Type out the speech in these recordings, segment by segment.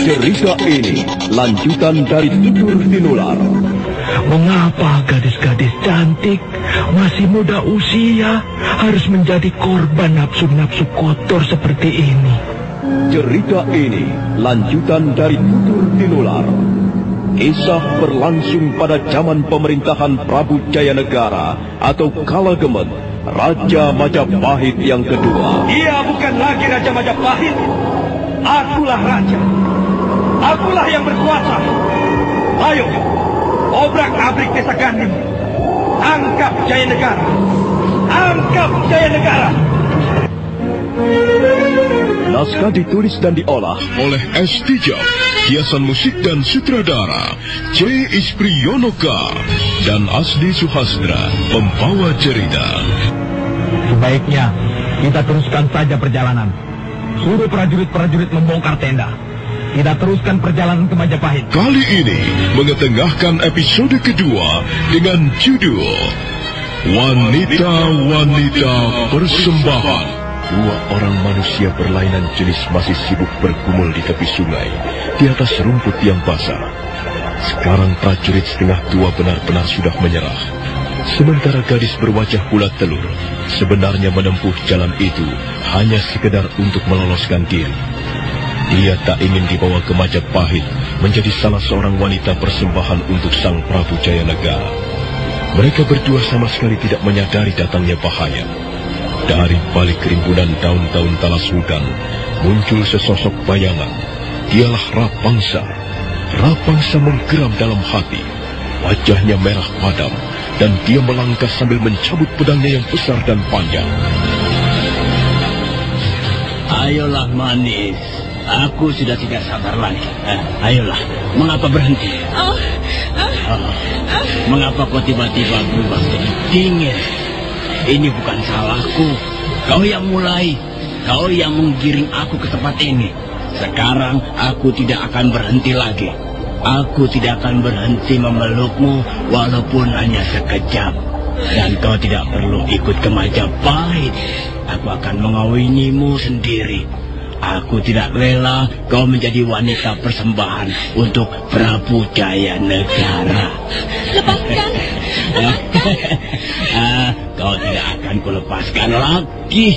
Cerita ini lanjutan dari tutur tinular. Mengapa gadis-gadis cantik masih muda usia harus menjadi korban nafsu-nafsu kotor seperti ini? Cerita ini lanjutan dari tutur tinular. Kisah berlangsung pada zaman pemerintahan Prabu Jayanegara atau Kala Gemet, Raja Majapahit yang kedua. Ia bukan lagi Raja Majapahit. Akulah raja. Akulah yang berkuasa. Ayo, obrak-abrik desa Ganding. Angkap Jaya Negara. Angkap Jaya Negara. Naskah ditulis dan diolah oleh S. Tijab, hiasan musik dan sutradara C. Ispriyonoka dan Asdi Suhastra, pembawa cerita. Sebaiknya kita teruskan saja perjalanan. Suruh prajurit-prajurit membongkar tenda. Kita teruskan perjalanan ke Majapahit. Kali ini mengetengahkan episode kedua dengan judul Wanita-Wanita Persembahan. Dua orang manusia berlainan jenis masih sibuk bergumul di tepi sungai, di atas rumput yang basah. Sekarang prajurit setengah tua benar-benar sudah menyerah. Sementara gadis berwajah bulat telur, sebenarnya menempuh jalan itu hanya sekedar untuk meloloskan diri. Dia tak ingin dibawa ke Majapahit menjadi salah seorang wanita persembahan untuk Sang Prabu Jayanegara. Mereka berdua sama sekali tidak menyadari datangnya bahaya. Dari balik kerimbunan daun-daun talas hutan, muncul sesosok bayangan. Dialah Rapangsa. Rapangsa menggeram dalam hati. Wajahnya merah padam, dan dia melangkah sambil mencabut pedangnya yang besar dan panjang. Ayolah manis, aku sudah tidak sabar lagi. Eh, ayolah, mengapa berhenti? Oh, oh, mengapa kau tiba-tiba berubah jadi dingin? Ini bukan salahku. Kau yang mulai. Kau yang menggiring aku ke tempat ini. Sekarang aku tidak akan berhenti lagi. Aku tidak akan berhenti memelukmu walaupun hanya sekejap. Dan kau tidak perlu ikut ke Majapahit. Aku akan mengawinimu sendiri. Aku tidak rela kau menjadi wanita persembahan untuk Prabu Jaya Negara. Lepaskan. ah, kau tidak akan kulepaskan lagi.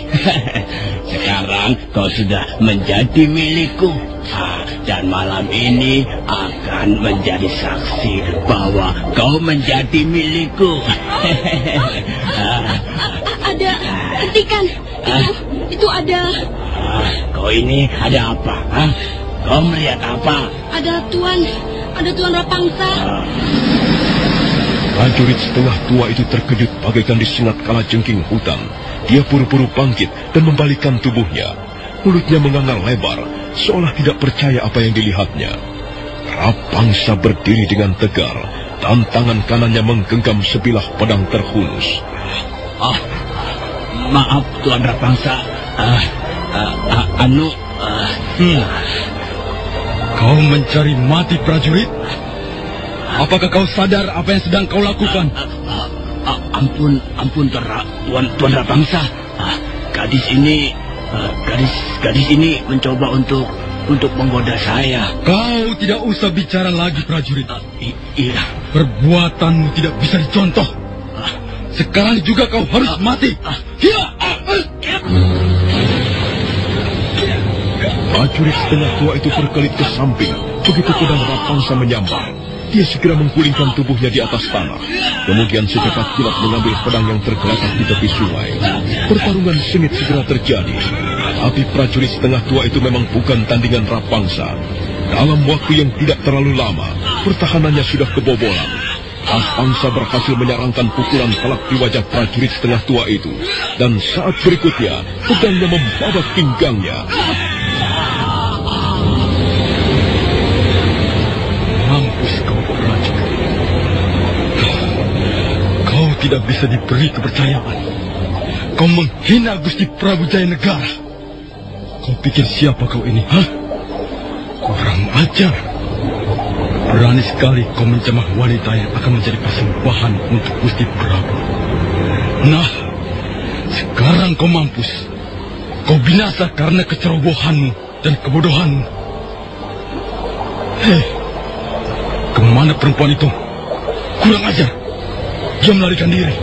Sekarang kau sudah menjadi milikku. Ah, dan malam ini akan menjadi saksi bahwa kau menjadi milikku. ah, ada, hentikan. Itu, itu ada. Ah, kau ini ada apa? Ah? Kau melihat apa? Ada tuan, ada tuan Rapangsa. Ah. Prajurit setengah tua itu terkejut bagaikan disengat kala jengking hutan. Dia puru-puru bangkit dan membalikkan tubuhnya. Mulutnya mengangal lebar, seolah tidak percaya apa yang dilihatnya. Rapangsa berdiri dengan tegar, dan tangan kanannya menggenggam sebilah pedang terhunus. Ah, maaf Tuan Rapangsa. Ah, ah, ah, anu, ah, hmm. Kau mencari mati prajurit? Apakah kau sadar apa yang sedang kau lakukan? Ah, ah, ah, ampun, ampun Tuan, Tuan, Tuan Rapangsa. Ah, gadis ini, ah, gadis, gadis ini mencoba untuk untuk menggoda saya. Kau tidak usah bicara lagi prajurit. Uh, iya. Perbuatanmu tidak bisa dicontoh. Uh, Sekarang juga kau harus uh, mati. Uh, ya. Prajurit setengah tua itu berkelit ke samping. Begitu pedang Rapangsa menyambar. Dia segera menggulingkan tubuhnya di atas tanah. Kemudian secepat kilat mengambil pedang yang tergeletak di tepi sungai. Pertarungan sengit segera terjadi. Tapi prajurit setengah tua itu memang bukan tandingan Rapangsa. Dalam waktu yang tidak terlalu lama, pertahanannya sudah kebobolan. Rapangsa berhasil menyarangkan pukulan telak di wajah prajurit setengah tua itu. Dan saat berikutnya, pedangnya membabat pinggangnya. Tidak bisa diberi kepercayaan. Kau menghina Gusti Prabu Jaya Negara. Kau pikir siapa kau ini, hah? Kurang ajar. Berani sekali kau mencemah wanita yang akan menjadi persembahan untuk Gusti Prabu. Nah, sekarang kau mampus. Kau binasa karena kecerobohanmu dan kebodohanmu. Hei, ke mana perempuan itu? Kurang ajar. Dia melarikan diri.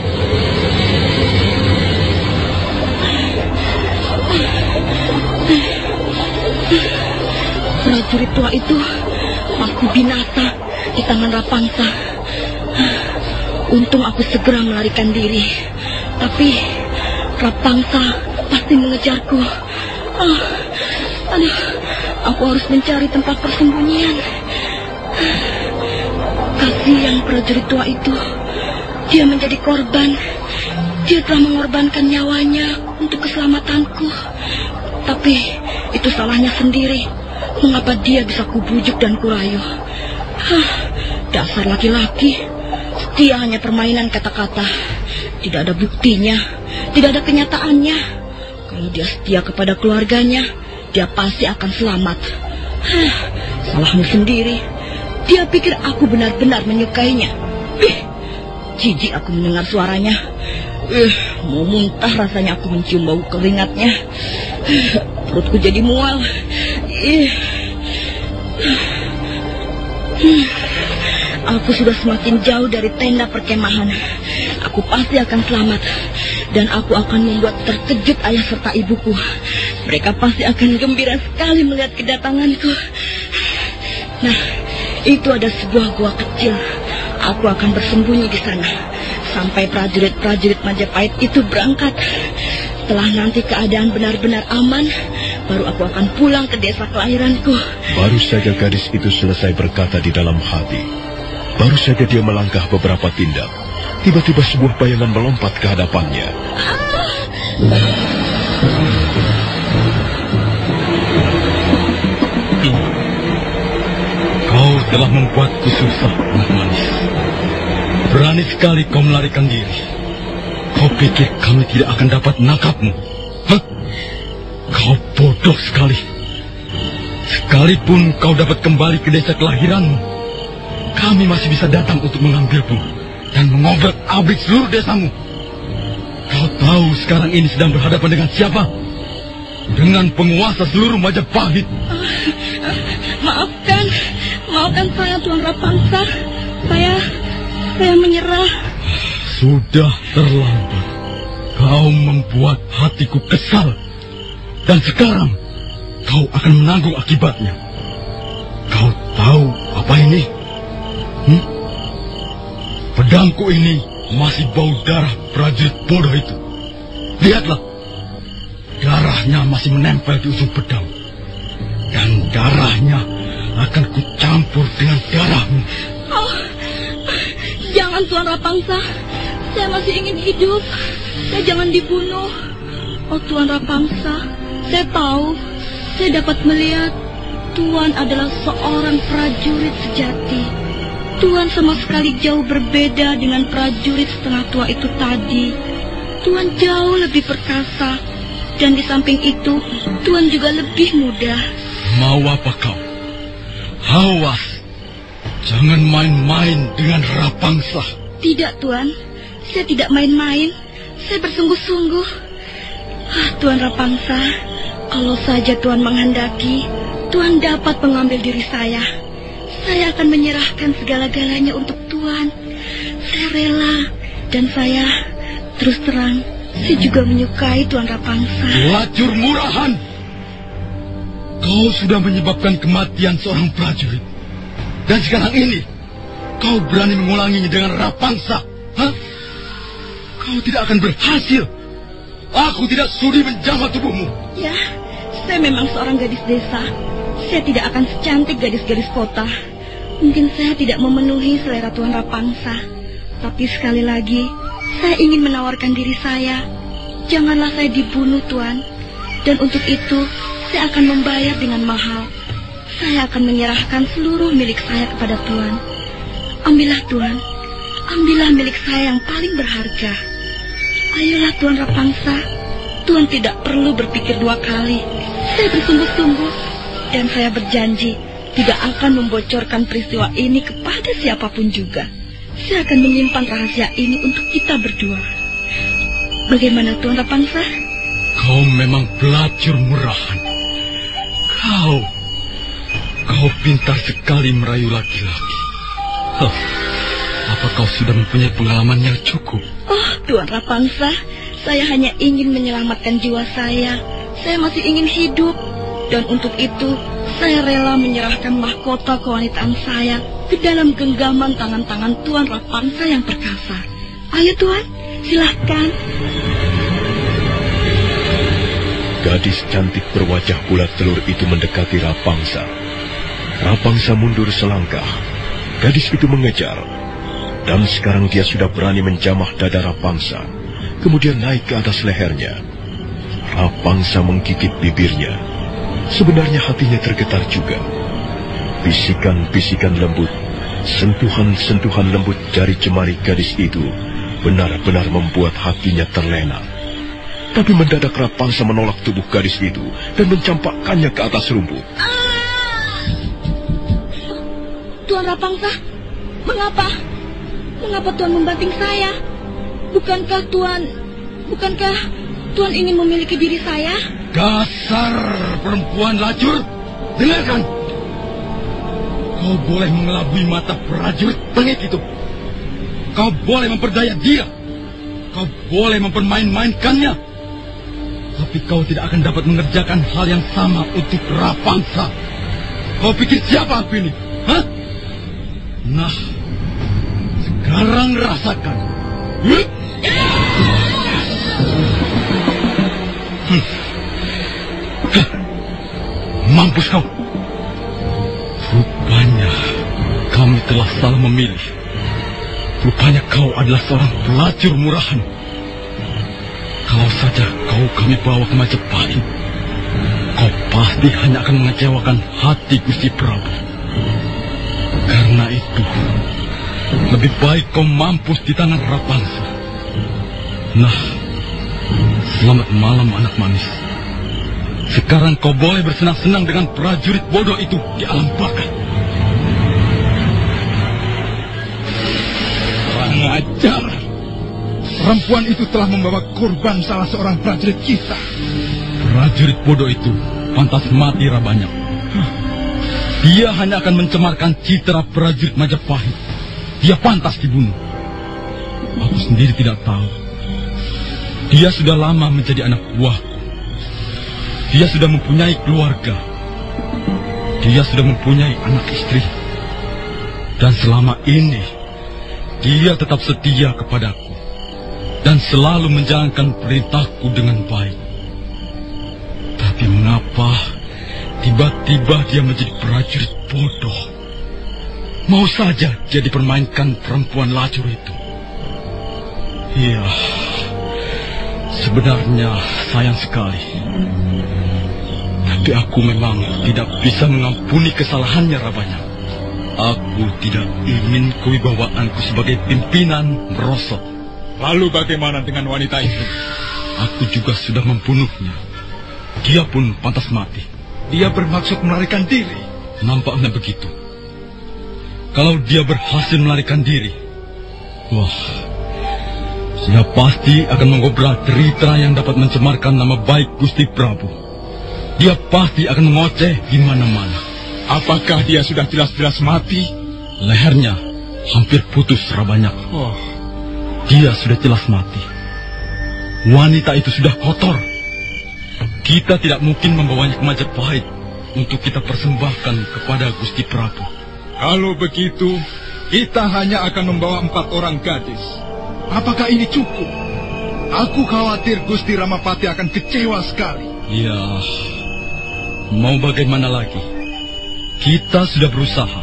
Prajurit tua itu pasti binasa di tangan Rapangsa. Untung aku segera melarikan diri. Tapi Rapangsa pasti mengejarku. Ah, aduh, aku harus mencari tempat persembunyian. Kasihan prajurit tua itu. Dia menjadi korban. Dia telah mengorbankan nyawanya untuk keselamatanku. Tapi itu salahnya sendiri. Mengapa dia bisa kubujuk dan kurayu? Hah, dasar laki-laki. Setia hanya permainan kata-kata. Tidak ada buktinya. Tidak ada kenyataannya. Kalau dia setia kepada keluarganya, dia pasti akan selamat. Hah, salahmu sendiri. Dia pikir aku benar-benar menyukainya. Ih, jijik aku mendengar suaranya. Eh, mau muntah rasanya aku mencium bau keringatnya. Perutku jadi mual. Hmm. Aku sudah semakin jauh dari tenda perkemahan. Aku pasti akan selamat. Dan aku akan membuat terkejut ayah serta ibuku. Mereka pasti akan gembira sekali melihat kedatanganku. Nah, itu ada sebuah gua kecil. Aku akan bersembunyi di sana. Sampai prajurit-prajurit Majapahit itu berangkat. Setelah nanti keadaan benar-benar aman, baru aku akan pulang ke desa kelahiranku. Baru saja gadis itu selesai berkata di dalam hati. Baru saja dia melangkah beberapa tindak. Tiba-tiba sebuah bayangan melompat ke hadapannya. Kau telah membuatku susah, manis. Berani sekali kau melarikan diri. Kau pikir kami tidak akan dapat menangkapmu? Hah? Kau bodoh sekali. Sekalipun kau dapat kembali ke desa kelahiranmu, kami masih bisa datang untuk mengambilmu dan mengobrak abrik seluruh desamu. Kau tahu sekarang ini sedang berhadapan dengan siapa? Dengan penguasa seluruh Majapahit. Maafkan, saya Tuan Rapangsa. Saya, saya menyerah. Sudah terlambat. Kau membuat hatiku kesal. Dan sekarang kau akan menanggung akibatnya. Kau tahu apa ini? Hmm? Pedangku ini masih bau darah prajurit bodoh itu. Lihatlah. Darahnya masih menempel di ujung pedang. Dan darahnya akan kucampur dengan darahmu. Oh, jangan Tuan Rapangsa. Saya masih ingin hidup. Saya jangan dibunuh. Oh Tuan Rapangsa, saya tahu. Saya dapat melihat Tuan adalah seorang prajurit sejati. Tuan sama sekali jauh berbeda dengan prajurit setengah tua itu tadi. Tuan jauh lebih perkasa. Dan di samping itu, Tuan juga lebih mudah. Mau apa kau? Awas. Jangan main-main dengan Rapangsa. Tidak, Tuan. Saya tidak main-main. Saya bersungguh-sungguh. Ah, Tuan Rapangsa, kalau saja Tuan menghendaki, Tuan dapat mengambil diri saya. Saya akan menyerahkan segala-galanya untuk Tuan. Saya rela. Dan saya, terus terang, saya juga menyukai Tuan Rapangsa. Pelacur murahan. Kau sudah menyebabkan kematian seorang prajurit. Dan sekarang ini, kau berani mengulanginya dengan Rapangsa. Hah? Kau tidak akan berhasil. Aku tidak sudi menjamah tubuhmu. Ya, saya memang seorang gadis desa. Saya tidak akan secantik gadis-gadis kota. Mungkin saya tidak memenuhi selera Tuan Rapangsa. Tapi sekali lagi, saya ingin menawarkan diri saya. Janganlah saya dibunuh, Tuan. Dan untuk itu, saya akan membayar dengan mahal. Saya akan menyerahkan seluruh milik saya kepada Tuan. Ambillah, Tuan. Ambillah milik saya yang paling berharga. Ayolah, Tuan Rapangsa. Tuan tidak perlu berpikir dua kali. Saya bersungguh-sungguh. Dan saya berjanji tidak akan membocorkan peristiwa ini kepada siapa pun juga. Saya akan menyimpan rahasia ini untuk kita berdua. Bagaimana Tuan Rapangsa? Kau memang pelacur murahan. Kau, kau pintar sekali merayu laki-laki. Apa kau sudah mempunyai pengalaman yang cukup? Oh, Tuan Rapangsa, saya hanya ingin menyelamatkan jiwa saya. Saya masih ingin hidup. Dan untuk itu, saya rela menyerahkan mahkota kewanitaan saya ke dalam genggaman tangan-tangan Tuan Rapangsa yang perkasa. Ayo Tuan, silahkan. Gadis cantik berwajah bulat telur itu mendekati Rapangsa. Rapangsa mundur selangkah. Gadis itu mengejar. Dan sekarang dia sudah berani menjamah dada Rapangsa. Kemudian naik ke atas lehernya. Rapangsa menggigit bibirnya. Sebenarnya hatinya tergetar juga. Bisikan-bisikan lembut, sentuhan-sentuhan lembut jari jemari gadis itu benar-benar membuat hatinya terlena. Tapi mendadak Rapangsa menolak tubuh gadis itu dan mencampakkannya ke atas rumput. Tuan Rapangsa, mengapa? Mengapa Tuan membanting saya? Bukankah Tuan, bukankah Tuan ingin memiliki diri saya? Dasar perempuan lacur, dengarkan. Kau boleh mengelabui mata prajurit bengik itu. Kau boleh memperdaya dia. Kau boleh mempermain-mainkannya. Tapi kau tidak akan dapat mengerjakan hal yang sama untuk Rapangsa. Kau pikir siapa aku ini? Hah? Nah, sekarang rasakan. Hmm. Mampus kau. Rupanya kami telah salah memilih. Rupanya kau adalah seorang pelacur murahan. Kalau saja kau kami bawa ke Majapahit, kau pasti hanya akan mengecewakan hati Gusti Prabu. Karena itu, lebih baik kau mampus di tangan Rapangsa. Nah, selamat malam anak manis. Sekarang kau boleh bersenang-senang dengan prajurit bodoh itu di alam baka. Kurang ajar. Perempuan itu telah membawa korban salah seorang prajurit kita. Prajurit bodoh itu pantas mati rabanya. Dia hanya akan mencemarkan citra prajurit Majapahit. Dia pantas dibunuh. Aku sendiri tidak tahu. Dia sudah lama menjadi anak buahku. Dia sudah mempunyai keluarga. Dia sudah mempunyai anak istri. Dan selama ini, dia tetap setia kepadaku. Dan selalu menjalankan perintahku dengan baik. Tapi mengapa tiba-tiba dia menjadi prajurit bodoh? Mau saja dia dipermainkan perempuan lacur itu. Iya, sebenarnya sayang sekali. Tapi aku memang tidak bisa mengampuni kesalahannya, Rabanya. Aku tidak ingin kewibawaanku sebagai pimpinan merosot. Lalu bagaimana dengan wanita itu? Aku juga sudah membunuhnya. Dia pun pantas mati. Dia bermaksud melarikan diri. Nampaknya begitu. Kalau dia berhasil melarikan diri, wah, dia pasti akan mengobrak derita yang dapat mencemarkan nama baik Gusti Prabu. Dia pasti akan mengoceh di mana-mana. Apakah dia sudah jelas-jelas mati? Lehernya hampir putus rabanyak. Oh, Dia sudah jelas mati. Wanita itu sudah kotor. Kita tidak mungkin membawanya ke Majapahit untuk kita persembahkan kepada Gusti Prabu. kalau begitu, kita hanya akan membawa empat orang gadis. Apakah ini cukup? Aku khawatir Gusti Ramapati akan kecewa sekali. Ya, mau bagaimana lagi? Kita sudah berusaha.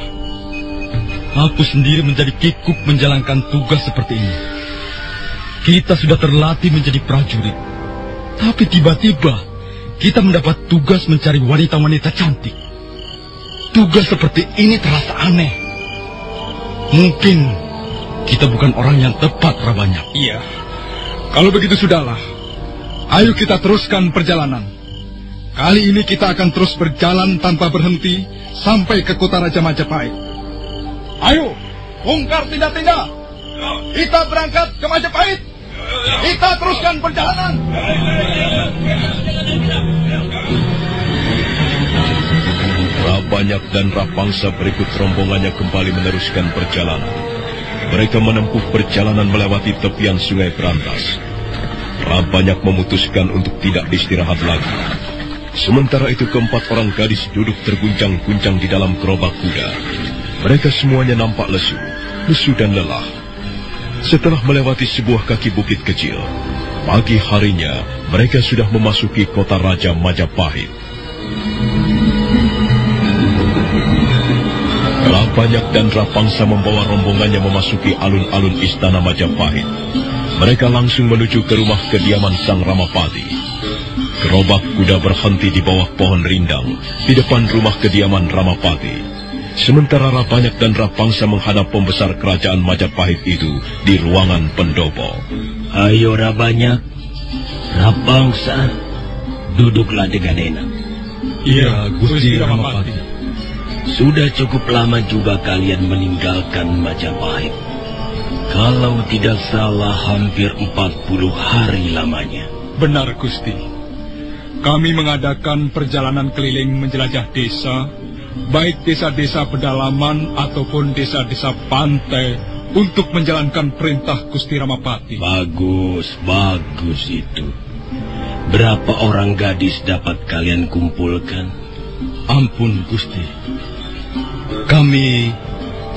Aku sendiri menjadi kikuk menjalankan tugas seperti ini. Kita sudah terlatih menjadi prajurit. Tapi tiba-tiba kita mendapat tugas mencari wanita-wanita cantik. Tugas seperti ini terasa aneh. Mungkin kita bukan orang yang tepat rabanya. Iya. Kalau begitu sudahlah. Ayo kita teruskan perjalanan. Kali ini kita akan terus berjalan tanpa berhenti sampai ke kota Raja Majapahit. Ayo, bongkar tindak-tindak. Kita berangkat ke Majapahit. Kita teruskan perjalanan. Rabanyak dan Rapangsa berikut rombongannya kembali meneruskan perjalanan. Mereka menempuh perjalanan melewati tepian sungai Berantas. Rabanyak memutuskan untuk tidak istirahat lagi. Sementara itu keempat orang gadis duduk terguncang-guncang di dalam gerobak kuda. Mereka semuanya nampak lesu, lesu dan lelah. Setelah melewati sebuah kaki bukit kecil, pagi harinya mereka sudah memasuki kota Raja Majapahit. Rabanyak dan Rapangsa membawa rombongannya memasuki alun-alun istana Majapahit. Mereka langsung menuju ke rumah kediaman Sang Ramapati. Gerobak kuda berhenti di bawah pohon rindang di depan rumah kediaman Ramapati. Sementara Rabanyak dan Rapangsa menghadap pembesar kerajaan Majapahit itu di ruangan pendopo. Ayo Rabanyak, Rapangsa, duduklah dengan enak. Iya, Gusti Ramapati. Sudah cukup lama juga kalian meninggalkan Majapahit. Kalau tidak salah hampir 40 hari lamanya. Benar, Gusti. Kami mengadakan perjalanan keliling menjelajah desa, baik desa-desa pedalaman ataupun desa-desa pantai, untuk menjalankan perintah Gusti Ramapati. Bagus, bagus itu. Berapa orang gadis dapat kalian kumpulkan? Ampun, Gusti. Kami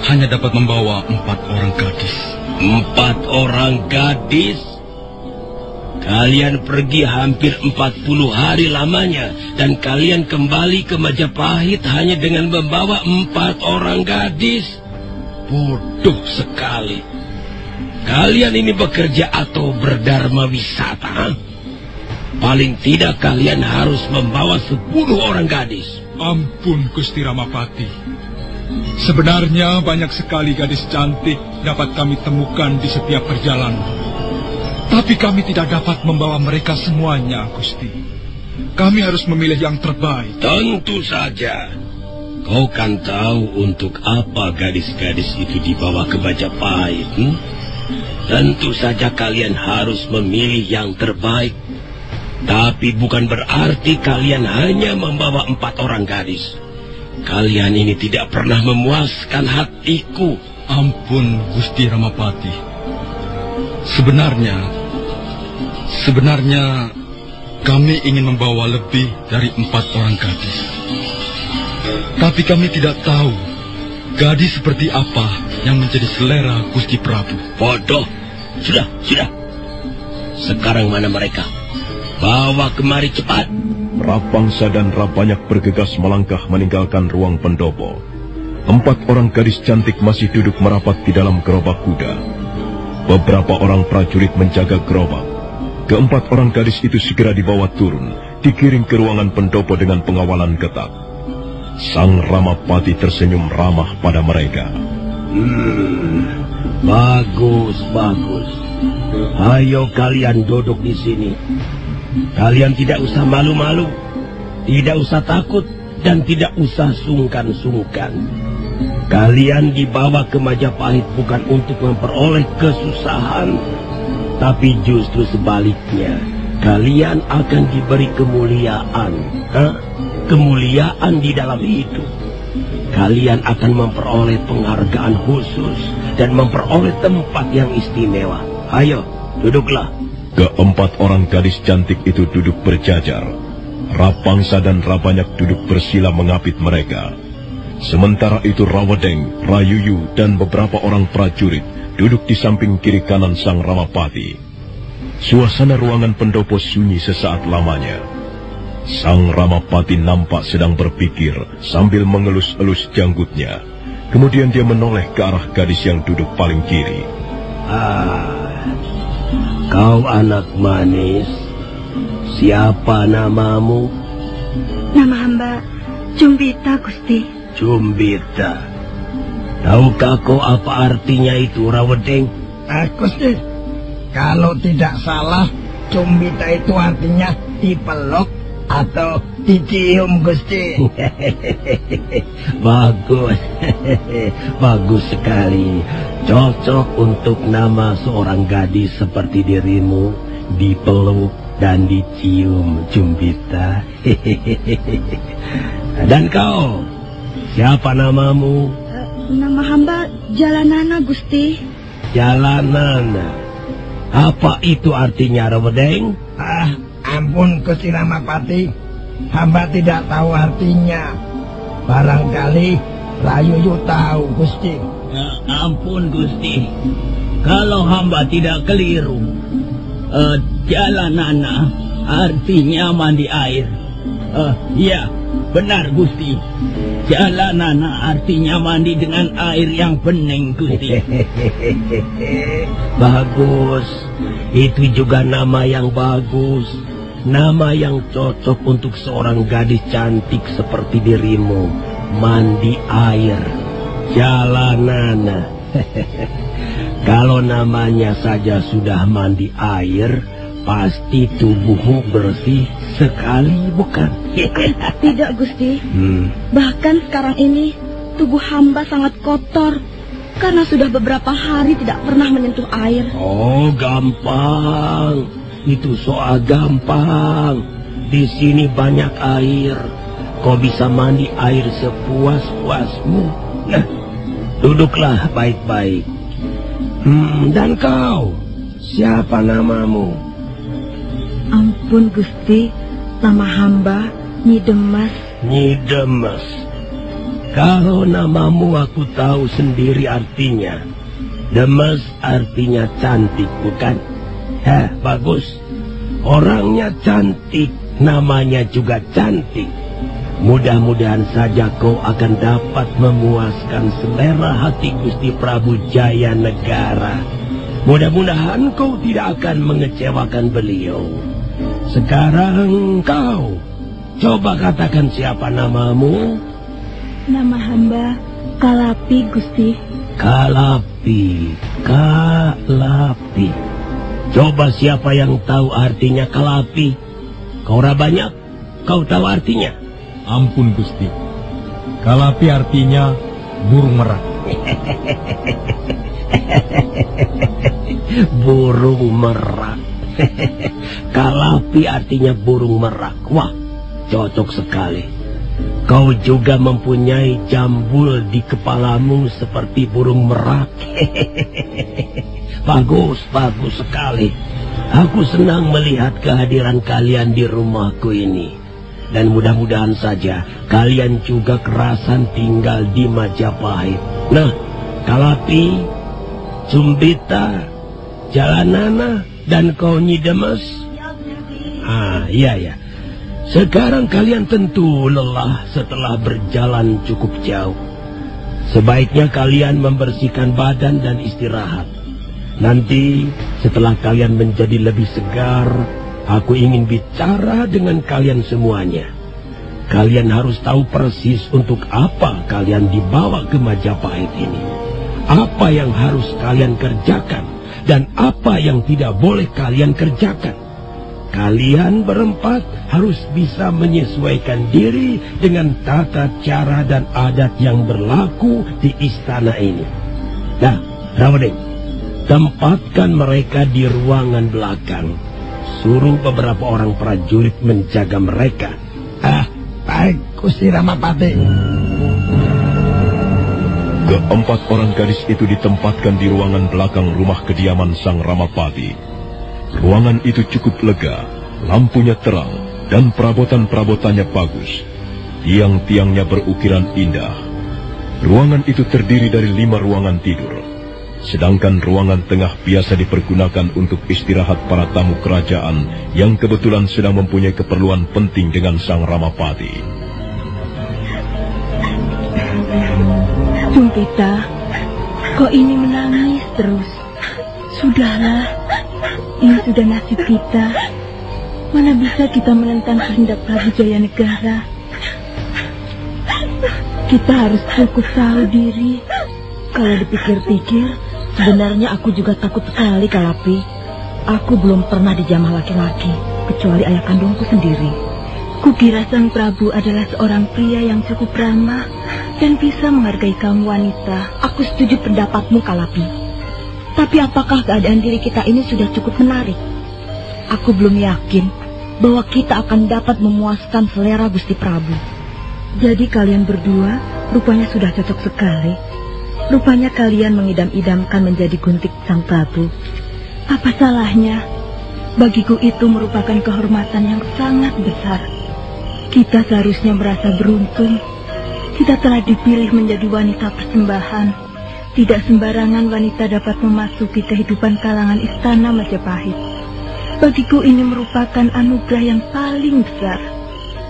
hanya dapat membawa empat orang gadis. Empat orang gadis? Kalian pergi hampir empat puluh hari lamanya dan kalian kembali ke Majapahit hanya dengan membawa empat orang gadis. Bodoh sekali. Kalian ini bekerja atau berdharma wisata? Paling tidak kalian harus membawa sepuluh orang gadis. Ampun, Gusti Ramapati. Sebenarnya banyak sekali gadis cantik dapat kami temukan di setiap perjalanan. Tapi kami tidak dapat membawa mereka semuanya, Gusti. Kami harus memilih yang terbaik. Tentu saja. Kau kan tahu untuk apa gadis-gadis itu dibawa ke Majapahit. Hmm? Tentu saja kalian harus memilih yang terbaik. Tapi bukan berarti kalian hanya membawa empat orang gadis. Kalian ini tidak pernah memuaskan hatiku. Ampun, Gusti Ramapati. Sebenarnya, sebenarnya kami ingin membawa lebih dari empat orang gadis. Tapi kami tidak tahu gadis seperti apa yang menjadi selera Gusti Prabu. Bodoh. Sudah, sudah. Sekarang mana mereka? Bawa kemari cepat. Rapangsa dan Rabanyak bergegas melangkah meninggalkan ruang pendopo. Empat orang gadis cantik masih duduk merapat di dalam gerobak kuda. Beberapa orang prajurit menjaga gerobak. Keempat orang gadis itu segera dibawa turun, dikirim ke ruangan pendopo dengan pengawalan ketat. Sang Ramapati tersenyum ramah pada mereka. Hmm, bagus, bagus. Ayo kalian duduk di sini. Kalian tidak usah malu-malu, tidak usah takut, dan tidak usah sungkan-sungkan. Kalian dibawa ke Majapahit bukan untuk memperoleh kesusahan, tapi justru sebaliknya. Kalian akan diberi kemuliaan, Hah? kemuliaan di dalam hidup. Kalian akan memperoleh penghargaan khusus dan memperoleh tempat yang istimewa. Ayo, duduklah. Keempat orang gadis cantik itu duduk berjajar. Rapangsa dan Rabanyak duduk bersila mengapit mereka. Sementara itu Rawedeng, Rayuyu, dan beberapa orang prajurit duduk di samping kiri kanan sang Ramapati. Suasana ruangan pendopo sunyi sesaat lamanya. Sang Ramapati nampak sedang berpikir sambil mengelus-elus janggutnya. Kemudian dia menoleh ke arah gadis yang duduk paling kiri. Ah, kau anak manis. Siapa namamu? Nama hamba Jumbita, Gusti. Jumbita. Tahukah kau apa artinya itu, Rawedeng? Ah, Gusti, kalau tidak salah, Jumbita itu artinya dipeluk atau dicium, Gusti. Bagus. Bagus sekali. Cocok untuk nama seorang gadis seperti dirimu. dipeluk dan dicium Jumbita. dan kau, siapa namamu? Nama hamba Jalanana, Gusti. Jalanana. Apa itu artinya, Rawedeng? Ah, ampun Gusti Ramapati. Hamba tidak tahu artinya. Barangkali Rayuyu tahu, Gusti. Ya, ampun, Gusti. Kalau hamba tidak keliru, uh, jalan Nana artinya mandi air. Uh, ya, benar Gusti. Jalan Nana artinya mandi dengan air yang bening Gusti. bagus. Itu juga nama yang bagus. Nama yang cocok untuk seorang gadis cantik seperti dirimu. Mandi air. Jalanana. Kalau namanya saja sudah mandi air, pasti tubuhmu bersih sekali, bukan? Tidak, Gusti. Hmm. Bahkan sekarang ini tubuh hamba sangat kotor karena sudah beberapa hari tidak pernah menyentuh air. Oh, gampang. Itu soal gampang. Di sini banyak air. Kau bisa mandi air sepuas-puasmu. Nah, duduklah baik-baik. Hmm, dan kau, siapa namamu? Ampun Gusti, nama hamba Nyi Demas. Nyi Demas. Kalau namamu aku tahu sendiri artinya. Demas artinya cantik, bukan? Hah, bagus. Orangnya cantik, namanya juga cantik. Mudah-mudahan saja kau akan dapat memuaskan selera hati Gusti Prabu Jaya Negara. Mudah-mudahan kau tidak akan mengecewakan beliau. Sekarang kau, coba katakan siapa namamu? Nama hamba Kalapi Gusti. Kalapi, Kalapi. Coba siapa yang tahu artinya Kalapi? Kau banyak, kau tahu artinya? Ampun Gusti. Kalapi artinya burung merak. burung merak. Kalapi artinya burung merak. Wah, cocok sekali. Kau juga mempunyai jambul di kepalamu seperti burung merak. bagus, bagus sekali. Aku senang melihat kehadiran kalian di rumahku ini. Dan mudah-mudahan saja kalian juga kerasan tinggal di Majapahit. Nah, Kalapi, Cumbita, Jalanana, dan kau Nyidemes. Ah, iya ya. Sekarang kalian tentu lelah setelah berjalan cukup jauh. Sebaiknya kalian membersihkan badan dan istirahat. Nanti setelah kalian menjadi lebih segar, Aku ingin bicara dengan kalian semuanya. Kalian harus tahu persis untuk apa kalian dibawa ke Majapahit ini. Apa yang harus kalian kerjakan dan apa yang tidak boleh kalian kerjakan. Kalian berempat harus bisa menyesuaikan diri dengan tata cara dan adat yang berlaku di istana ini. Nah, Ramadhan, tempatkan mereka di ruangan belakang Suruh beberapa orang prajurit menjaga mereka. Ah, baik, Gusti Ramapati. Keempat orang gadis itu ditempatkan di ruangan belakang rumah kediaman Sang Ramapati. Ruangan itu cukup lega, lampunya terang, dan perabotan-perabotannya bagus. Tiang-tiangnya berukiran indah. Ruangan itu terdiri dari lima ruangan tidur. Sedangkan ruangan tengah biasa dipergunakan untuk istirahat para tamu kerajaan yang kebetulan sedang mempunyai keperluan penting dengan Sang Ramapati. Jumpita, kok ini menangis terus? Sudahlah, ini sudah nasib kita. Mana bisa kita menentang kehendak Prabu Jaya Negara? Kita harus cukup tahu diri. Kalau dipikir-pikir, Sebenarnya aku juga takut sekali, Kalapi. Aku belum pernah dijamah laki-laki, kecuali ayah kandungku sendiri. Kukira Sang Prabu adalah seorang pria yang cukup ramah dan bisa menghargai kaum wanita. Aku setuju pendapatmu, Kalapi. Tapi apakah keadaan diri kita ini sudah cukup menarik? aku belum yakin bahwa kita akan dapat memuaskan selera Gusti Prabu. Jadi kalian berdua rupanya sudah cocok sekali. Rupanya kalian mengidam-idamkan menjadi guntik sang Prabu. Apa salahnya? Bagiku itu merupakan kehormatan yang sangat besar. Kita seharusnya merasa beruntung. Kita telah dipilih menjadi wanita persembahan. Tidak sembarangan wanita dapat memasuki kehidupan kalangan istana Majapahit. Bagiku ini merupakan anugerah yang paling besar.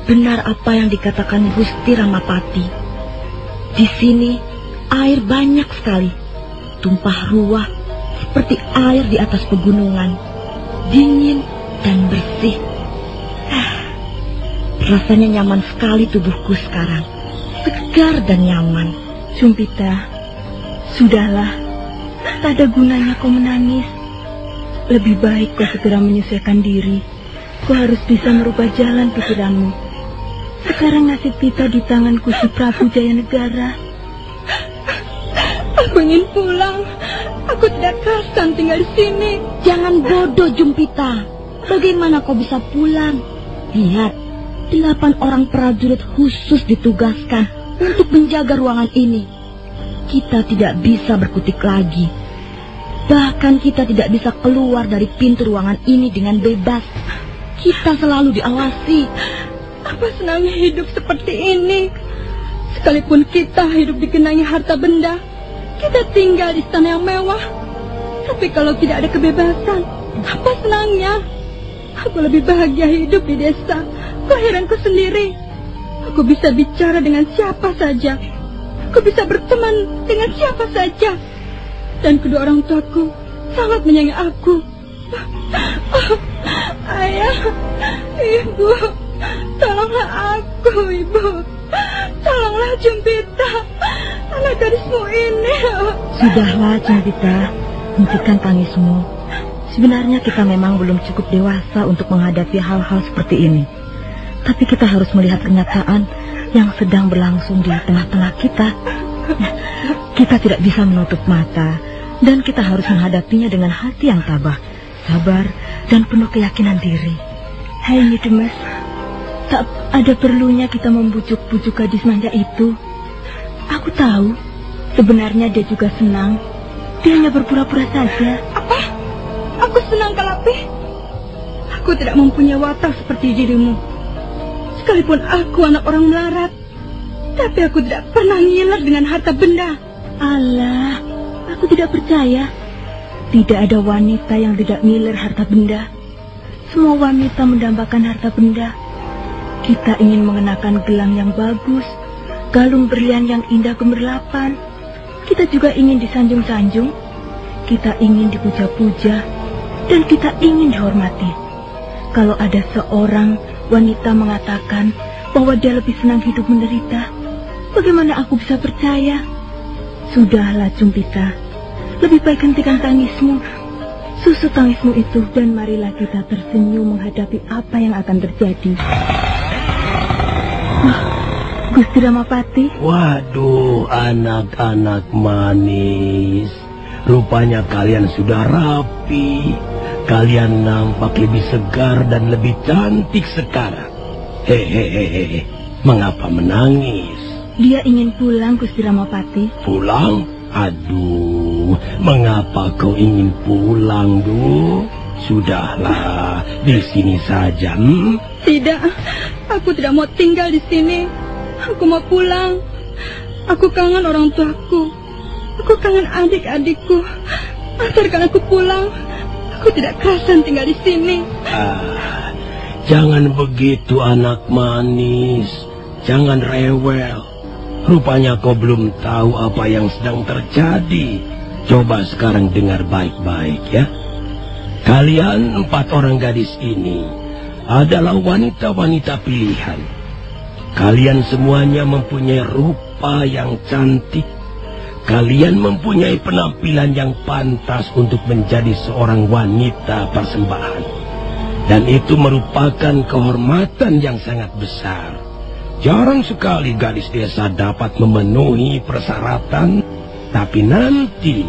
Benar apa yang dikatakan Gusti Ramapati. Di sini air banyak sekali, tumpah ruah seperti air di atas pegunungan, dingin dan bersih. Rasanya nyaman sekali tubuhku sekarang, segar dan nyaman. Sumpita, sudahlah, tak ada gunanya kau menangis. Lebih baik kau segera menyesuaikan diri. Kau harus bisa merubah jalan pikiranmu. Sekarang nasib kita di tangan Gusti Prabu Jaya Negara. Aku ingin pulang. Aku tidak kerasan tinggal di sini. Jangan bodoh, Jumpita. Bagaimana kau bisa pulang? Lihat, delapan orang prajurit khusus ditugaskan untuk menjaga ruangan ini. Kita tidak bisa berkutik lagi. Bahkan kita tidak bisa keluar dari pintu ruangan ini dengan bebas. Kita selalu diawasi. Apa senangnya hidup seperti ini? Sekalipun kita hidup dikenangi harta benda, kita tinggal di istana yang mewah. Tapi kalau tidak ada kebebasan, apa senangnya? Aku lebih bahagia hidup di desa, kelahiranku sendiri. Aku bisa bicara dengan siapa saja. Aku bisa berteman dengan siapa saja dan kedua orang tuaku sangat menyayangi aku. Ayah, ibu, tolonglah aku, ibu. Tolonglah Jumpita, anak gadismu ini. Sudahlah, Jumpita, hentikan tangismu. Sebenarnya kita memang belum cukup dewasa untuk menghadapi hal-hal seperti ini. Tapi kita harus melihat kenyataan yang sedang berlangsung di tengah-tengah kita. Kita tidak bisa menutup mata dan kita harus menghadapinya dengan hati yang tabah, sabar, dan penuh keyakinan diri. Hai Nidemas, tak ada perlunya kita membujuk-bujuk gadis manja itu. Aku tahu, sebenarnya dia juga senang. Dia hanya berpura-pura saja. Aku senang Kalapi? Aku tidak mempunyai watak seperti dirimu. Sekalipun aku anak orang melarat, tapi aku tidak pernah ngiler dengan harta benda. Allah, Aku tidak percaya. Tidak ada wanita yang tidak milir harta benda. Semua wanita mendambakan harta benda. Kita ingin mengenakan gelang yang bagus, galung berlian yang indah gemerlapan. Kita juga ingin disanjung-sanjung. Kita ingin dipuja-puja. Dan kita ingin dihormati. Kalau ada seorang wanita mengatakan bahwa dia lebih senang hidup menderita, bagaimana aku bisa percaya? Sudahlah, Cumpita. Lebih baik hentikan tangismu. Susu tangismu itu dan marilah kita tersenyum menghadapi apa yang akan terjadi. Wah, Gusti Ramapati. Waduh, anak-anak manis. Rupanya kalian sudah rapi. Kalian nampak lebih segar dan lebih cantik sekarang. Hehehe, mengapa menangis? Dia ingin pulang, Gusti Ramapati. Pulang? Aduh, mengapa kau ingin pulang, Du? Sudahlah, di sini saja. Hmm? Tidak, aku tidak mau tinggal di sini. Aku mau pulang. Aku kangen orang tuaku. Aku kangen adik-adikku. Antarkan aku pulang. Aku tidak kerasan tinggal di sini. Ah, jangan begitu anak manis. Jangan rewel. Rupanya kau belum tahu apa yang sedang terjadi. Coba sekarang dengar baik-baik ya. Kalian empat orang gadis ini adalah wanita-wanita pilihan. Kalian semuanya mempunyai rupa yang cantik. Kalian mempunyai penampilan yang pantas untuk menjadi seorang wanita persembahan. Dan itu merupakan kehormatan yang sangat besar. Jarang sekali gadis desa dapat memenuhi persyaratan, tapi nanti,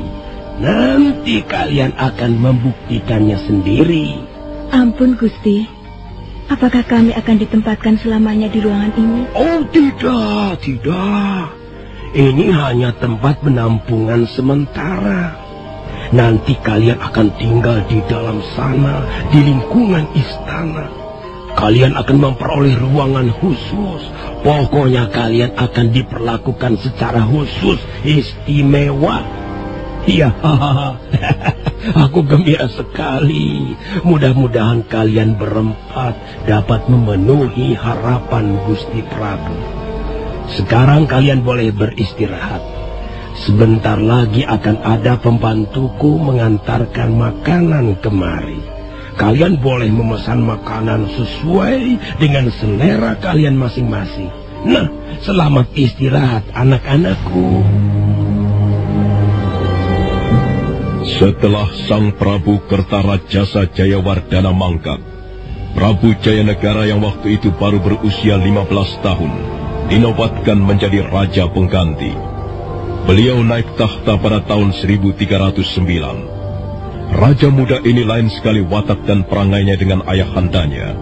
nanti kalian akan membuktikannya sendiri. Ampun, Gusti. Apakah kami akan ditempatkan selamanya di ruangan ini? Oh, tidak, tidak. Ini hanya tempat penampungan sementara. Nanti kalian akan tinggal di dalam sana, di lingkungan istana. Kalian akan memperoleh ruangan khusus. Pokoknya kalian akan diperlakukan secara khusus, istimewa. Iya, aku gembira sekali. Mudah-mudahan kalian berempat dapat memenuhi harapan Gusti Prabu. Sekarang kalian boleh beristirahat. Sebentar lagi akan ada pembantuku mengantarkan makanan kemari. Kalian boleh memesan makanan sesuai dengan selera kalian masing-masing. Nah, selamat istirahat anak-anakku. Setelah Sang Prabu Kertarajasa Jayawardana mangkat, Prabu Jayanegara yang waktu itu baru berusia 15 tahun, dinobatkan menjadi Raja Pengganti. Beliau naik tahta pada tahun 1309. Raja muda ini lain sekali watak dan perangainya dengan ayahandanya.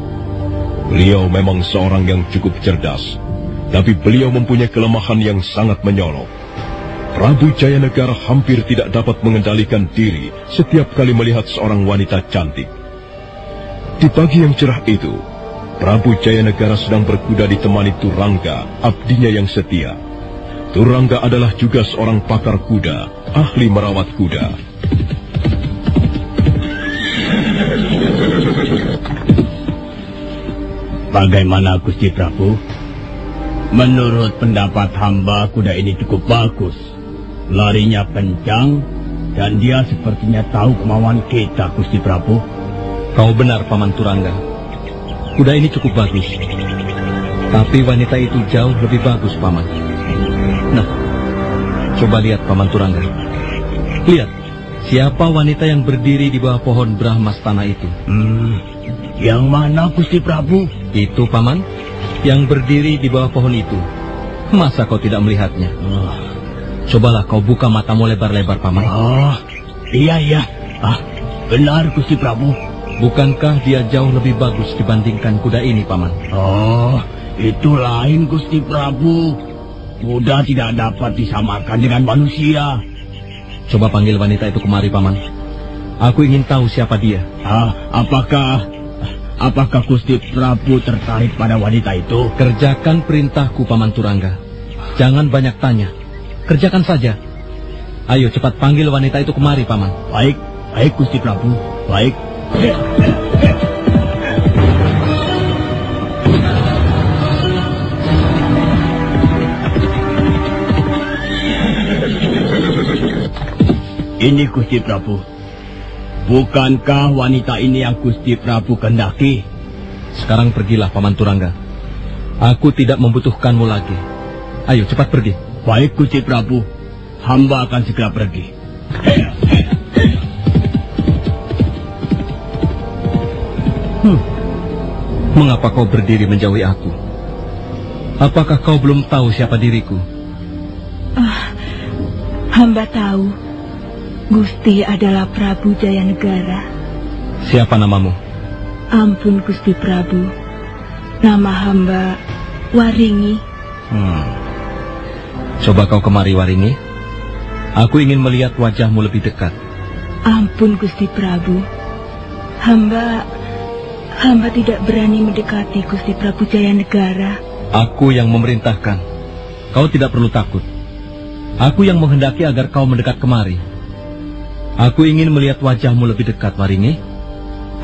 Beliau memang seorang yang cukup cerdas, tapi beliau mempunyai kelemahan yang sangat menyolok. Prabu Jayanegara hampir tidak dapat mengendalikan diri setiap kali melihat seorang wanita cantik. Di pagi yang cerah itu, Prabu Jayanegara sedang berkuda ditemani Turangga, abdinya yang setia. Turangga adalah juga seorang pakar kuda, ahli merawat kuda. Bagaimana Gusti Prabu? Menurut pendapat hamba, kuda ini cukup bagus. Larinya kencang, dan dia sepertinya tahu kemauan kita, Gusti Prabu. Kau benar, Paman Turangga. Kuda ini cukup bagus. Tapi wanita itu jauh lebih bagus, Paman. Nah, coba lihat, Paman Turangga. Lihat, siapa wanita yang berdiri di bawah pohon Brahmastana itu? Hmm, yang mana, Gusti Prabu? Itu, Paman, yang berdiri di bawah pohon itu. Masa kau tidak melihatnya? Oh. Cobalah kau buka matamu lebar-lebar, Paman. Oh, iya, iya. Ah, benar, Gusti Prabu. Bukankah dia jauh lebih bagus dibandingkan kuda ini, Paman? Oh, itu lain, Gusti Prabu. Kuda tidak dapat disamakan dengan manusia. Coba panggil wanita itu kemari, Paman. Aku ingin tahu siapa dia. Ah, apakah apakah Gusti Prabu tertarik pada wanita itu? Kerjakan perintahku, Paman Turangga. Jangan banyak tanya. Kerjakan saja. Ayo cepat panggil wanita itu kemari, Paman. Baik, baik Gusti Prabu. Baik. Ini Gusti Prabu. Bukankah wanita ini yang Gusti Prabu kendaki? Sekarang pergilah, Paman Turangga. Aku tidak membutuhkanmu lagi. Ayo, cepat pergi. Baik, Gusti Prabu. Hamba akan segera pergi. Hmm. Mengapa kau berdiri menjauhi aku? Apakah kau belum tahu siapa diriku? Ah, hamba tahu. Gusti adalah Prabu Jayanegara. Siapa namamu? Ampun Gusti Prabu. Nama hamba Waringi. Hmm. Coba kau kemari Waringi. Aku ingin melihat wajahmu lebih dekat. Ampun Gusti Prabu. Hamba hamba tidak berani mendekati Gusti Prabu Jayanegara. Aku yang memerintahkan. Kau tidak perlu takut. Aku yang menghendaki agar kau mendekat kemari. Aku ingin melihat wajahmu lebih dekat, Waringi.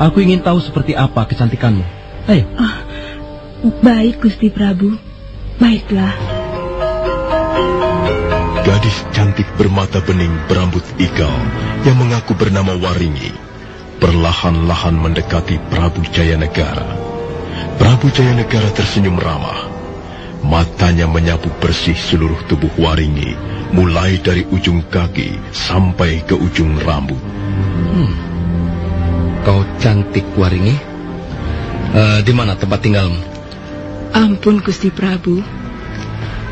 Aku ingin tahu seperti apa kecantikanmu. Ayo. Ah, baik, Gusti Prabu. Baiklah. Gadis cantik bermata bening berambut ikal yang mengaku bernama Waringi perlahan-lahan mendekati Prabu Jayanegara. Prabu Jayanegara tersenyum ramah. Matanya menyapu bersih seluruh tubuh Waringi, mulai dari ujung kaki sampai ke ujung rambut. Hmm. Kau cantik, Waringi. Uh, di mana tempat tinggalmu? Ampun, Gusti Prabu.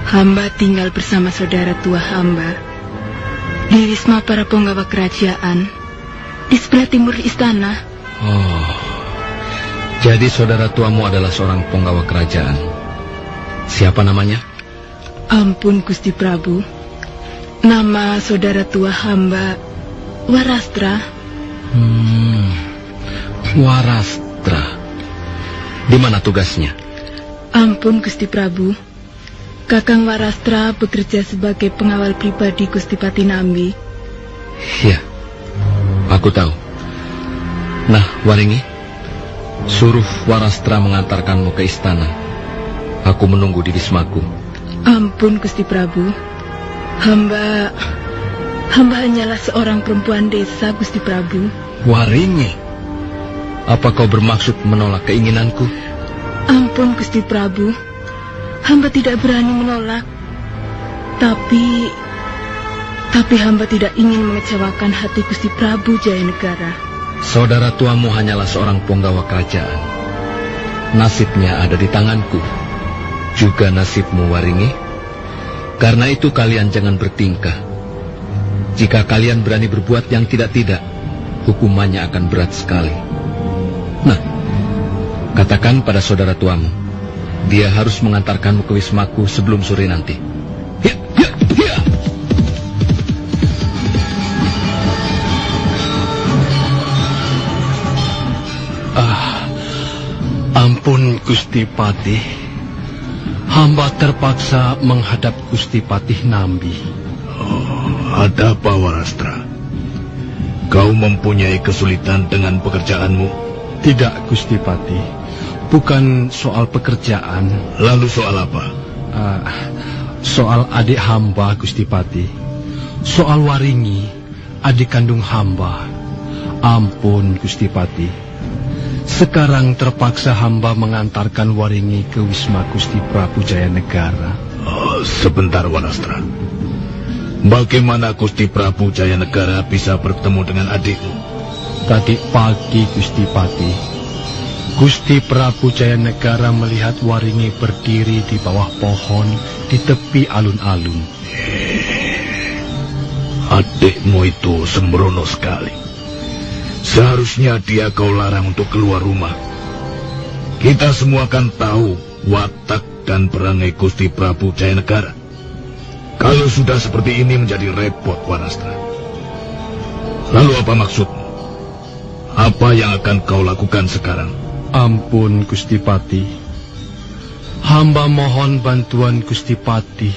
Hamba tinggal bersama saudara tua hamba di Wisma para penggawa kerajaan di sebelah timur istana. Oh, Jadi saudara tuamu adalah seorang penggawa kerajaan. Siapa namanya? Ampun Gusti Prabu. Nama saudara tua hamba Warastra. Hmm, Warastra. Di mana tugasnya? Ampun Gusti Prabu. Kakang Warastra bekerja sebagai pengawal pribadi Gusti Patinambi. Ya, aku tahu. Nah, Waringi, suruh Warastra mengantarkanmu ke istana. Aku menunggu di Wismaku. Ampun Gusti Prabu. Hamba hamba hanyalah seorang perempuan desa Gusti Prabu. Waringi, apa kau bermaksud menolak keinginanku? Ampun Gusti Prabu. Hamba tidak berani menolak. Tapi tapi hamba tidak ingin mengecewakan hati Gusti Prabu Jaya Negara. Saudara tuamu hanyalah seorang penggawa kerajaan. Nasibnya ada di tanganku. Juga nasibmu, Waringi. Karena itu kalian jangan bertingkah. Jika kalian berani berbuat yang tidak-tidak, hukumannya akan berat sekali. Nah, katakan pada saudara tuamu, dia harus mengantarkanmu ke wismaku sebelum sore nanti. Ya, ya, ya. Ah, ampun Gusti Patih. Hamba terpaksa menghadap Gusti Patih Nambi. Oh, ada apa Warastra? Kau mempunyai kesulitan dengan pekerjaanmu? Tidak Gusti Patih. Bukan soal pekerjaan. Lalu soal apa? Uh, soal adik hamba Gusti Patih. Soal Waringi, adik kandung hamba. Ampun Gusti Patih. Sekarang terpaksa hamba mengantarkan Waringi ke Wisma Gusti Prabu Jaya Negara. Oh, sebentar Wanastra. Bagaimana Gusti Prabu Jaya Negara bisa bertemu dengan adikmu? Tadi pagi Gusti Pati, Gusti Prabu Jaya Negara melihat Waringi berdiri di bawah pohon di tepi alun-alun. Adikmu itu sembrono sekali. Seharusnya dia kau larang untuk keluar rumah. Kita semua kan tahu watak dan perangai Gusti Prabu Jaya Negara. Kalau sudah seperti ini menjadi repot, Wanastra. Lalu apa maksudmu? Apa yang akan kau lakukan sekarang? Ampun, Gusti Pati. Hamba mohon bantuan Gusti Pati.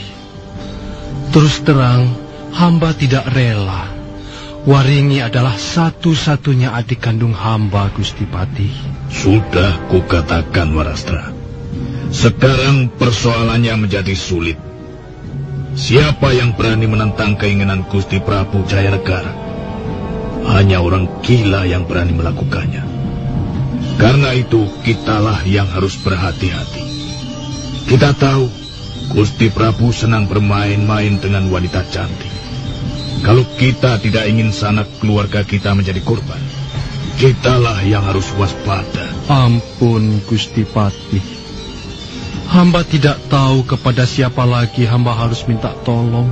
Terus terang, hamba tidak rela. Waringi adalah satu-satunya adik kandung hamba, Gusti Pati. Sudah kukatakan, Warastra. Sekarang persoalannya menjadi sulit. Siapa yang berani menentang keinginan Gusti Prabu Jaya Negara? Hanya orang gila yang berani melakukannya. Karena itu, kitalah yang harus berhati-hati. Kita tahu, Gusti Prabu senang bermain-main dengan wanita cantik. Kalau kita tidak ingin sanak keluarga kita menjadi korban, kitalah yang harus waspada. Ampun, Gusti Patih. Hamba tidak tahu kepada siapa lagi hamba harus minta tolong.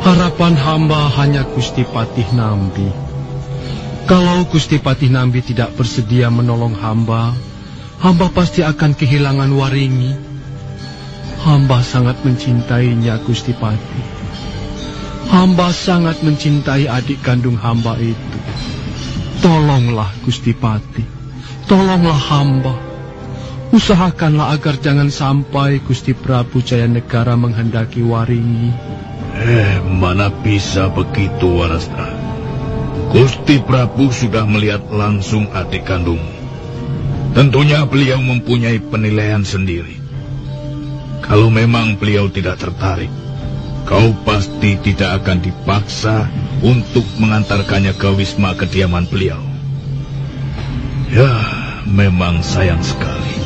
Harapan hamba hanya Gusti Patih Nambi. Kalau Gusti Patih Nambi tidak bersedia menolong hamba, hamba pasti akan kehilangan waringi. Hamba sangat mencintainya, Gusti Patih. Hamba sangat mencintai adik kandung hamba itu. Tolonglah Gusti Pati. Tolonglah hamba. Usahakanlah agar jangan sampai Gusti Prabu Jaya Negara menghendaki waringi. Eh, mana bisa begitu, Warastra. Gusti Prabu sudah melihat langsung adik kandungmu. Tentunya beliau mempunyai penilaian sendiri. Kalau memang beliau tidak tertarik, Kau pasti tidak akan dipaksa untuk mengantarkannya ke wisma kediaman beliau. Ya, memang sayang sekali.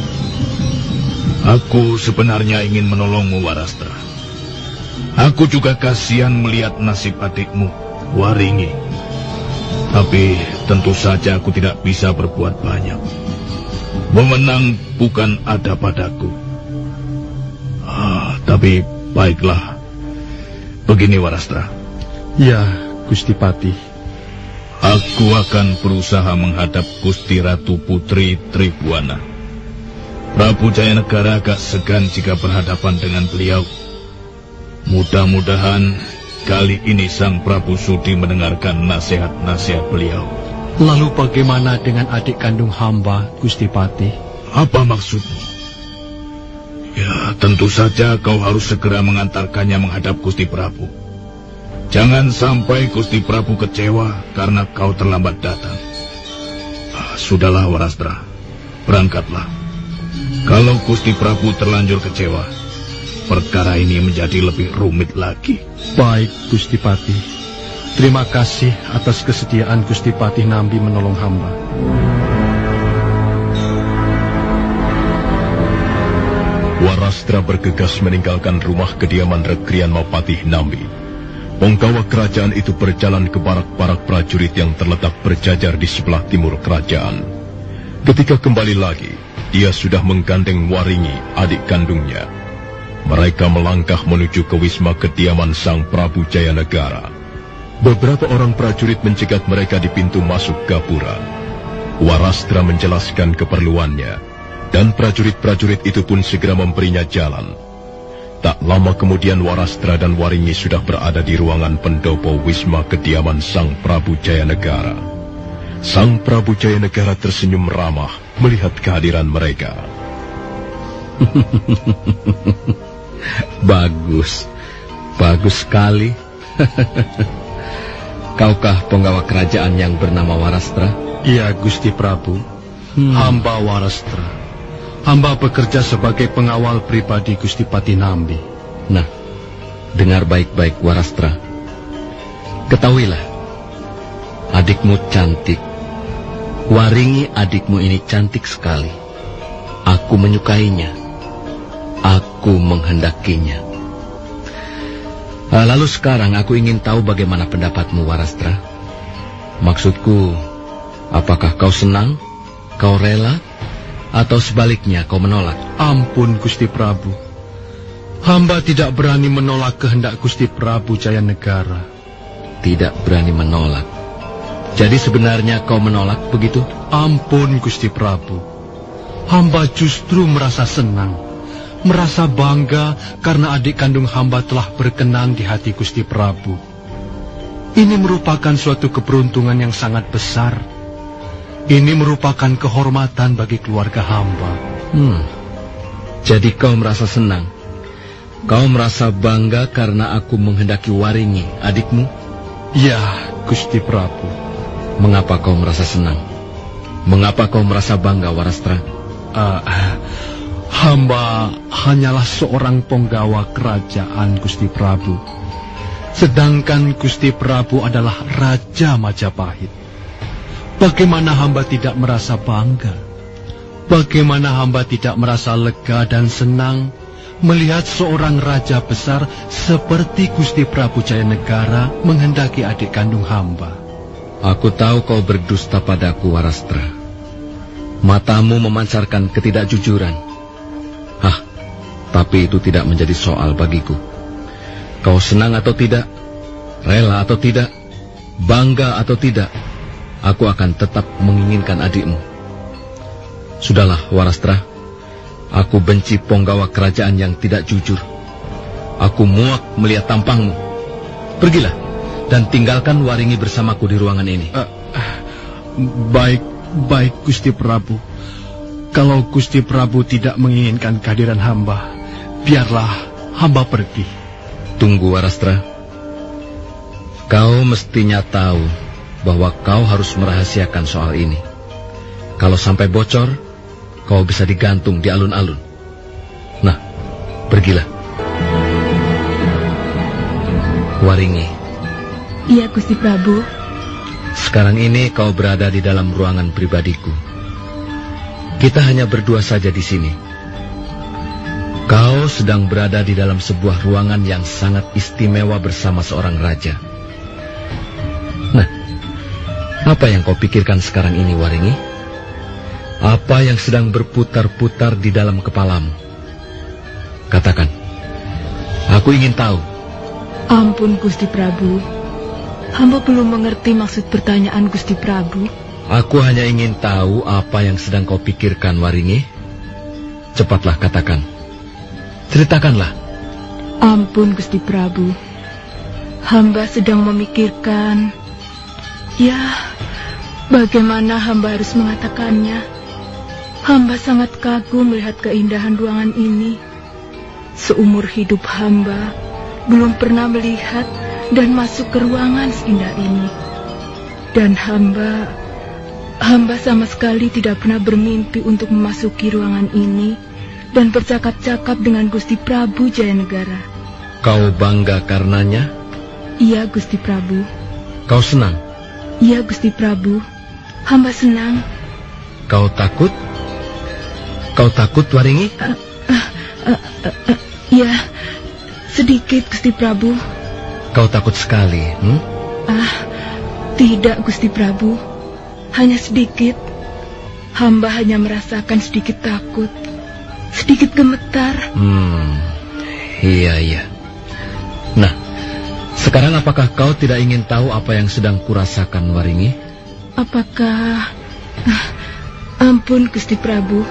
Aku sebenarnya ingin menolongmu, Warastra. Aku juga kasihan melihat nasib adikmu, Waringi. Tapi tentu saja aku tidak bisa berbuat banyak. Memenang bukan ada padaku. Ah, tapi baiklah. Begini Warastra. Ya, Gusti Pati. Aku akan berusaha menghadap Gusti Ratu Putri Tribuana. Prabu Jayanegara agak segan jika berhadapan dengan beliau. Mudah-mudahan kali ini Sang Prabu Sudi mendengarkan nasihat-nasihat beliau. Lalu bagaimana dengan adik kandung hamba, Gusti Patih? Apa maksudmu? Ya, tentu saja kau harus segera mengantarkannya menghadap Gusti Prabu. Jangan sampai Gusti Prabu kecewa karena kau terlambat datang. Ah, sudahlah, Warastra. Berangkatlah. Kalau Gusti Prabu terlanjur kecewa, perkara ini menjadi lebih rumit lagi. Baik, Gusti Patih. Terima kasih atas kesediaan Gusti Patih Nambi menolong hamba. Warastra bergegas meninggalkan rumah kediaman Rekrian Mapatih Nambi Penggawa kerajaan itu berjalan ke barak-barak prajurit yang terletak berjajar di sebelah timur kerajaan. Ketika kembali lagi, dia sudah menggandeng Waringi, adik kandungnya. Mereka melangkah menuju ke wisma kediaman Sang Prabu Jayanegara. Beberapa orang prajurit mencegat mereka di pintu masuk gapura. Warastra menjelaskan keperluannya, dan prajurit-prajurit itu pun segera memberinya jalan. Tak lama kemudian Warastra dan Waringi sudah berada di ruangan pendopo Wisma kediaman Sang Prabu Jayanegara. Sang Prabu Jayanegara tersenyum ramah melihat kehadiran mereka. bagus, bagus sekali. Kaukah penggawa kerajaan yang bernama Warastra? Iya, Gusti Prabu. Hmm. Hamba Warastra. Hamba bekerja sebagai pengawal pribadi Gusti Patinambi. Nah, dengar baik-baik Warastra. Ketahuilah, adikmu cantik. Waringi adikmu ini cantik sekali. Aku menyukainya. Aku menghendakinya. Ah, lalu sekarang aku ingin tahu bagaimana pendapatmu Warastra. Maksudku, apakah kau senang? Kau rela? Atau sebaliknya kau menolak? Ampun Gusti Prabu. Hamba tidak berani menolak kehendak Gusti Prabu Jaya Negara. Tidak berani menolak. Jadi sebenarnya kau menolak begitu? Ampun Gusti Prabu. Hamba justru merasa senang, merasa bangga karena adik kandung hamba telah berkenan di hati Gusti Prabu. Ini merupakan suatu keberuntungan yang sangat besar ini merupakan kehormatan bagi keluarga hamba. Hmm. Jadi kau merasa senang? Kau merasa bangga karena aku menghendaki Waringi, adikmu? Ya, Gusti Prabu. Mengapa kau merasa senang? Mengapa kau merasa bangga, Warastra? Uh, hamba hanyalah seorang penggawa kerajaan Gusti Prabu. Sedangkan Gusti Prabu adalah Raja Majapahit. Bagaimana hamba tidak merasa bangga? Bagaimana hamba tidak merasa lega dan senang melihat seorang raja besar seperti Gusti Prabu Jayanegara menghendaki adik kandung hamba? Aku tahu kau berdusta padaku, Warastra. Matamu memancarkan ketidakjujuran. Hah, tapi itu tidak menjadi soal bagiku. Kau senang atau tidak, rela atau tidak, bangga atau tidak, aku akan tetap menginginkan adikmu. Sudahlah, Warastra. Aku benci penggawa kerajaan yang tidak jujur. Aku muak melihat tampangmu. Pergilah dan tinggalkan Waringi bersamaku di ruangan ini. Uh, baik, baik Gusti Prabu. Kalau Gusti Prabu tidak menginginkan kehadiran hamba, biarlah hamba pergi. Tunggu, Warastra. Kau mestinya tahu bahwa kau harus merahasiakan soal ini. Kalau sampai bocor, kau bisa digantung di alun-alun. Nah, pergilah. Waringi. Iya, Gusti Prabu. Sekarang ini kau berada di dalam ruangan pribadiku. Kita hanya berdua saja di sini. Kau sedang berada di dalam sebuah ruangan yang sangat istimewa bersama seorang raja. Apa yang kau pikirkan sekarang ini, Waringi? Apa yang sedang berputar-putar di dalam kepalamu? Katakan. Aku ingin tahu. Ampun, Gusti Prabu. Hamba belum mengerti maksud pertanyaan Gusti Prabu. Aku hanya ingin tahu apa yang sedang kau pikirkan, Waringi. Cepatlah katakan. Ceritakanlah. Ampun, Gusti Prabu. Hamba sedang memikirkan... Ya, bagaimana hamba harus mengatakannya? Hamba sangat kagum melihat keindahan ruangan ini. Seumur hidup hamba, belum pernah melihat dan masuk ke ruangan seindah ini. Dan hamba Hamba sama sekali tidak pernah bermimpi untuk memasuki ruangan ini dan bercakap-cakap dengan Gusti Prabu Jayanegara. Kau bangga karenanya? Iya, Gusti Prabu. Kau senang? Iya, Gusti Prabu. Hamba senang. Kau takut? Kau takut, Waringi? Uh, uh, uh, uh, uh, ya, sedikit, Gusti Prabu. Kau takut sekali, hmm? Ah, tidak, Gusti Prabu. Hanya sedikit. Hamba hanya merasakan sedikit takut. Sedikit gemetar. Hmm, iya, iya. Sekarang apakah kau tidak ingin tahu apa yang sedang kurasakan, Waringi? Apakah... Ah, ampun, Gusti Prabu.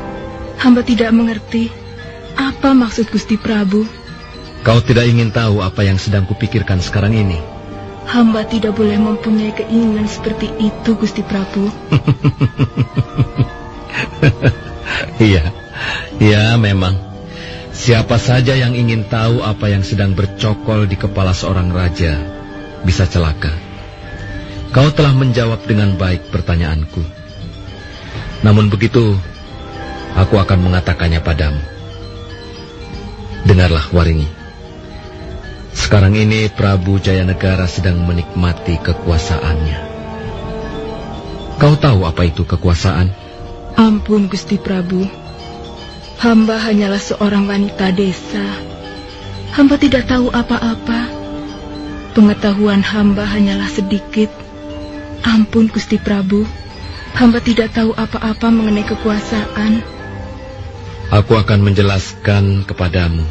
Hamba tidak mengerti. Apa maksud Gusti Prabu? Kau tidak ingin tahu apa yang sedang kupikirkan sekarang ini? Hamba tidak boleh mempunyai keinginan seperti itu, Gusti Prabu. Iya, iya memang. Siapa saja yang ingin tahu apa yang sedang bercokol di kepala seorang raja, bisa celaka. Kau telah menjawab dengan baik pertanyaanku. Namun begitu, aku akan mengatakannya padamu. Dengarlah, Waringi. Sekarang ini Prabu Jayanegara sedang menikmati kekuasaannya. Kau tahu apa itu kekuasaan? Ampun Gusti Prabu. Hamba hanyalah seorang wanita desa. Hamba tidak tahu apa-apa. Pengetahuan hamba hanyalah sedikit. Ampun Gusti Prabu. Hamba tidak tahu apa-apa mengenai kekuasaan. Aku akan menjelaskan kepadamu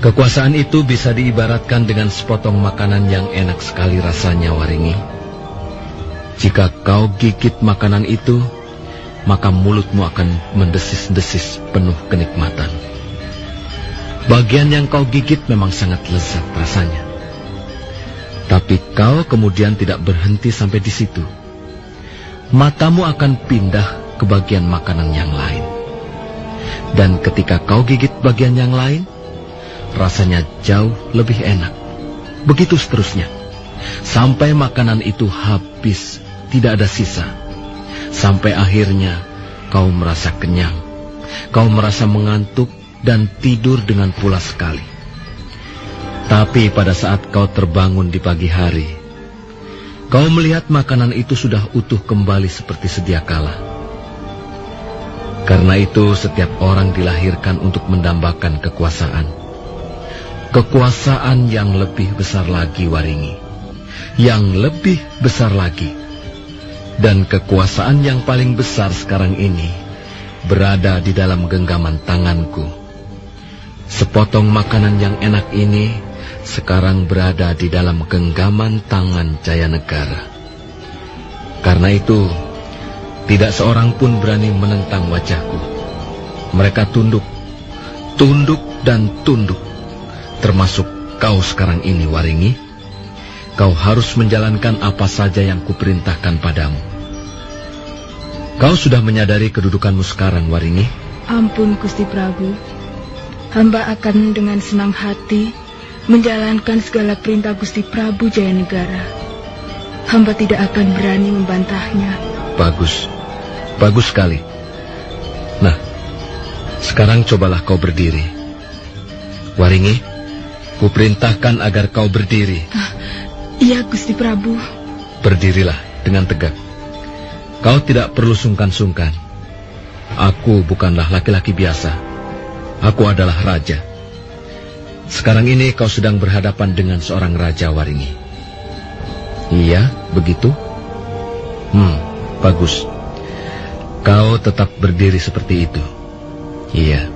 Kekuasaan itu bisa diibaratkan dengan sepotong makanan yang enak sekali rasanya, Waringi. Jika kau gigit makanan itu, maka mulutmu akan mendesis-desis penuh kenikmatan. Bagian yang kau gigit memang sangat lezat rasanya. Tapi kau kemudian tidak berhenti sampai di situ. Matamu akan pindah ke bagian makanan yang lain. Dan ketika kau gigit bagian yang lain, rasanya jauh lebih enak. Begitu seterusnya. Sampai makanan itu habis, tidak ada sisa. Sampai akhirnya kau merasa kenyang. Kau merasa mengantuk dan tidur dengan pulas sekali. Tapi pada saat kau terbangun di pagi hari, kau melihat makanan itu sudah utuh kembali seperti sedia kala. Karena itu setiap orang dilahirkan untuk mendambakan kekuasaan kekuasaan yang lebih besar lagi Waringi. Yang lebih besar lagi. Dan kekuasaan yang paling besar sekarang ini berada di dalam genggaman tanganku. Sepotong makanan yang enak ini sekarang berada di dalam genggaman tangan Jaya Negara. Karena itu, tidak seorang pun berani menentang wajahku. Mereka tunduk, tunduk dan tunduk termasuk kau sekarang ini, Waringi. Kau harus menjalankan apa saja yang kuperintahkan padamu. Kau sudah menyadari kedudukanmu sekarang, Waringi? Ampun, Gusti Prabu. Hamba akan dengan senang hati menjalankan segala perintah Gusti Prabu Jayanegara. Hamba tidak akan berani membantahnya. Bagus. Bagus sekali. Nah, sekarang cobalah kau berdiri. Waringi, Kuperintahkan agar kau berdiri. Uh, iya, Gusti Prabu. Berdirilah dengan tegak. Kau tidak perlu sungkan-sungkan. Aku bukanlah laki-laki biasa. Aku adalah raja. Sekarang ini kau sedang berhadapan dengan seorang raja Waringi. Iya, begitu? Hmm, bagus. Kau tetap berdiri seperti itu. Iya.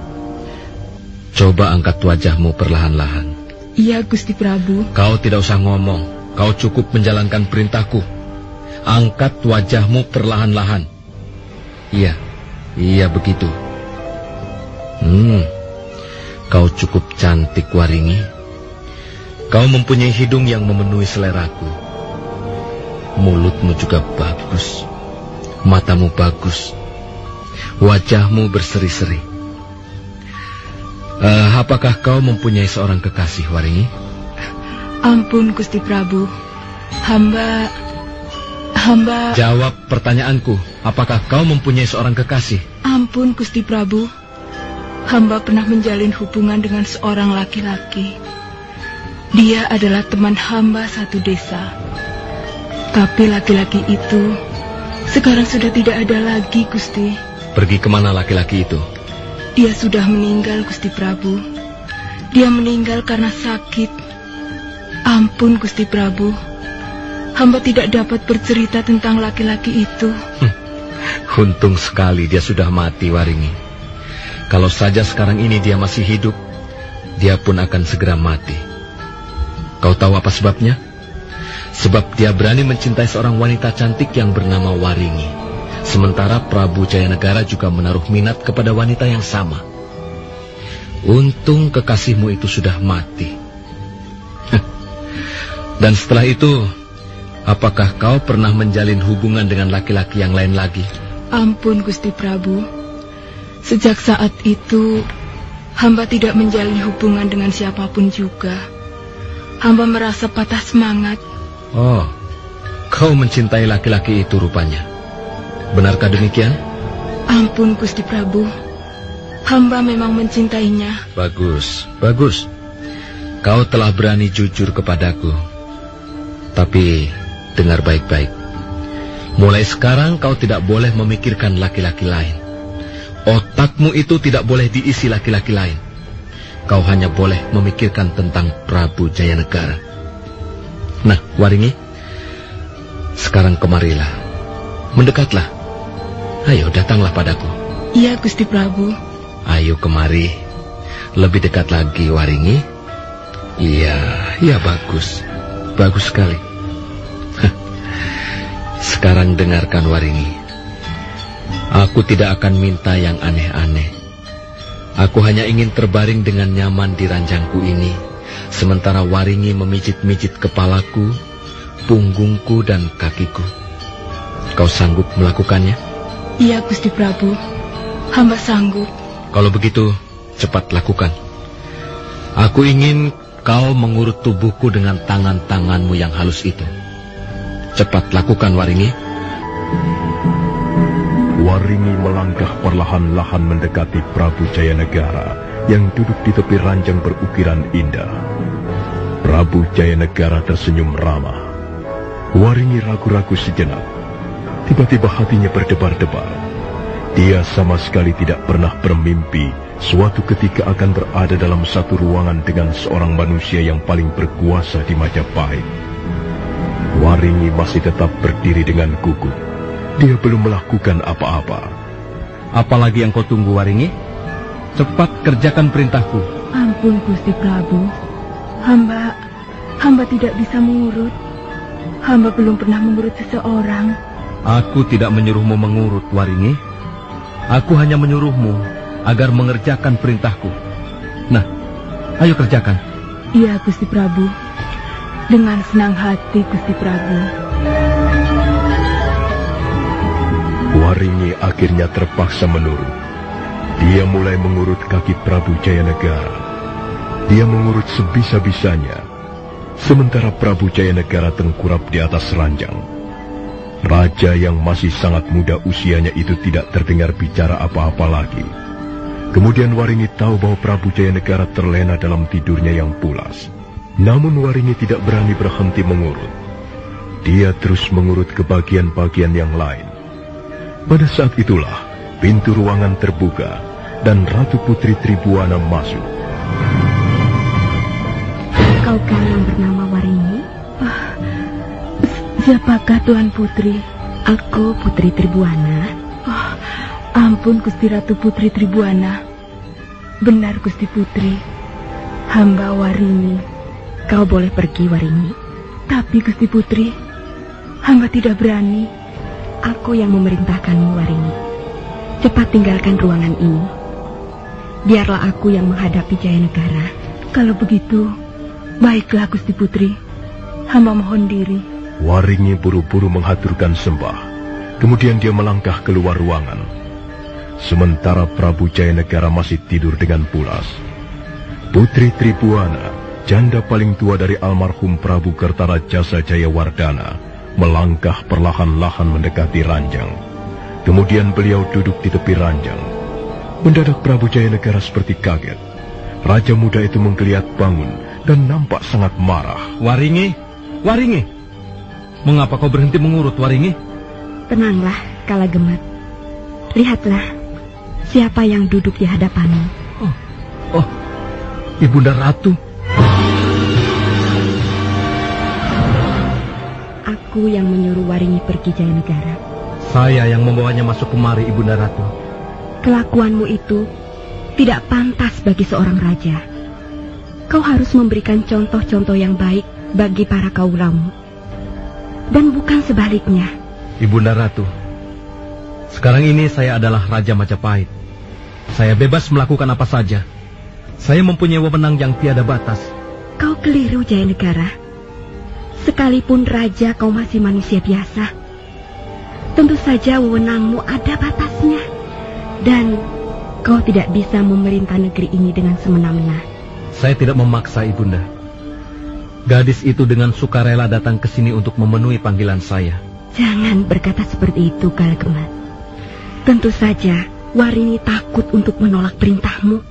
Coba angkat wajahmu perlahan-lahan. Iya, Gusti Prabu. Kau tidak usah ngomong. Kau cukup menjalankan perintahku. Angkat wajahmu perlahan-lahan. Iya, iya begitu. Hmm, kau cukup cantik, Waringi. Kau mempunyai hidung yang memenuhi seleraku. Mulutmu juga bagus. Matamu bagus. Wajahmu berseri-seri. Uh, apakah kau mempunyai seorang kekasih, Waringi? Ampun, Gusti Prabu. Hamba... Hamba... Jawab pertanyaanku. Apakah kau mempunyai seorang kekasih? Ampun, Gusti Prabu. Hamba pernah menjalin hubungan dengan seorang laki-laki. Dia adalah teman hamba satu desa. Tapi laki-laki itu sekarang sudah tidak ada lagi, Gusti. Pergi ke mana laki-laki itu? Dia sudah meninggal, Gusti Prabu. Dia meninggal karena sakit. Ampun, Gusti Prabu. Hamba tidak dapat bercerita tentang laki-laki itu. Hm. Untung sekali dia sudah mati, Waringi. Kalau saja sekarang ini dia masih hidup, dia pun akan segera mati. Kau tahu apa sebabnya? Sebab dia berani mencintai seorang wanita cantik yang bernama Waringi. Sementara Prabu Jayanegara juga menaruh minat kepada wanita yang sama. Untung kekasihmu itu sudah mati. Dan setelah itu, apakah kau pernah menjalin hubungan dengan laki-laki yang lain lagi? Ampun, Gusti Prabu. Sejak saat itu, hamba tidak menjalin hubungan dengan siapa pun juga. Hamba merasa patah semangat. Oh, kau mencintai laki-laki itu rupanya. Benarkah demikian? Ampun, Gusti Prabu. Hamba memang mencintainya. Bagus, bagus. Kau telah berani jujur kepadaku. Tapi, dengar baik-baik. Mulai sekarang kau tidak boleh memikirkan laki-laki lain. Otakmu itu tidak boleh diisi laki-laki lain. Kau hanya boleh memikirkan tentang Prabu Jayanegara. Nah, Waringi, sekarang kemarilah. Mendekatlah. Ayo datanglah padaku. Iya, Gusti Prabu. Ayo kemari. Lebih dekat lagi, Waringi. Iya, iya bagus. Bagus sekali. Sekarang dengarkan, Waringi. Aku tidak akan minta yang aneh-aneh. Aku hanya ingin terbaring dengan nyaman di ranjangku ini, sementara Waringi memijit-mijit kepalaku, punggungku, dan kakiku. Kau sanggup melakukannya? Iya, Gusti Prabu. Hamba sanggup. Kalau begitu, cepat lakukan. Aku ingin kau mengurut tubuhku dengan tangan-tanganmu yang halus itu. Cepat lakukan, Waringi. Waringi melangkah perlahan-lahan mendekati Prabu Jayanegara yang duduk di tepi ranjang berukiran indah. Prabu Jayanegara tersenyum ramah. Waringi ragu-ragu sejenak. Tiba-tiba hatinya berdebar-debar. Dia sama sekali tidak pernah bermimpi suatu ketika akan berada dalam satu ruangan dengan seorang manusia yang paling berkuasa di Majapahit. Waringi masih tetap berdiri dengan gugup. Dia belum melakukan apa-apa. Apalagi yang kau tunggu, Waringi? Cepat kerjakan perintahku. Ampun, Gusti Prabu. Hamba, hamba tidak bisa mengurut. Hamba belum pernah mengurut seseorang. Aku tidak menyuruhmu mengurut, Waringi. Aku hanya menyuruhmu agar mengerjakan perintahku. Nah, ayo kerjakan. Iya, Gusti Prabu. Dengan senang hati, Gusti Prabu. Waringi akhirnya terpaksa menurut. Dia mulai mengurut kaki Prabu Jayanegara. Dia mengurut sebisa-bisanya. Sementara Prabu Jayanegara tengkurap di atas ranjang. Raja yang masih sangat muda usianya itu tidak terdengar bicara apa-apa lagi. Kemudian Waringi tahu bahwa Prabu Jayanegara terlena dalam tidurnya yang pulas. Namun Waringi tidak berani berhenti mengurut. Dia terus mengurut ke bagian-bagian yang lain. Pada saat itulah, pintu ruangan terbuka dan Ratu Putri Tribuana masuk. Kau kan yang bernama Waringi? Siapakah Tuan Putri? Aku Putri Tribuana. Oh, ampun Gusti Ratu Putri Tribuana. Benar Gusti Putri. Hamba Warini. Kau boleh pergi Warini. Tapi Gusti Putri, hamba tidak berani. Aku yang memerintahkanmu, Warini. Cepat tinggalkan ruangan ini. Biarlah aku yang menghadapi Jaya Negara. Kalau begitu, baiklah Gusti Putri. Hamba mohon diri. Waringi buru-buru menghaturkan sembah. Kemudian dia melangkah keluar ruangan. Sementara Prabu Jaya Negara masih tidur dengan pulas. Putri Tribuana, janda paling tua dari almarhum Prabu Kertara Jasa Jayawardana, melangkah perlahan-lahan mendekati ranjang. Kemudian beliau duduk di tepi ranjang. Mendadak Prabu Jaya Negara seperti kaget. Raja muda itu menggeliat bangun dan nampak sangat marah. Waringi, Waringi, mengapa kau berhenti mengurut, Waringi? Tenanglah, Kala Gemet. Lihatlah, siapa yang duduk di hadapanmu. Oh, oh, Ibunda Ratu. Aku yang menyuruh Waringi pergi Jaya Negara. Saya yang membawanya masuk kemari, Ibunda Ratu. Kelakuanmu itu tidak pantas bagi seorang raja. Kau harus memberikan contoh-contoh yang baik bagi para kaulamu. Dan bukan sebaliknya. Ibunda Ratu, sekarang ini saya adalah Raja Majapahit. Saya bebas melakukan apa saja. Saya mempunyai wewenang yang tiada batas. Kau keliru, Jaya Negara. Sekalipun raja kau masih manusia biasa. Tentu saja wewenangmu ada batasnya. Dan kau tidak bisa memerintah negeri ini dengan semena-mena. Saya tidak memaksa ibunda. Gadis itu dengan sukarela datang ke sini untuk memenuhi panggilan saya. Jangan berkata seperti itu, Kalgemat. Tentu saja Warini takut untuk menolak perintahmu.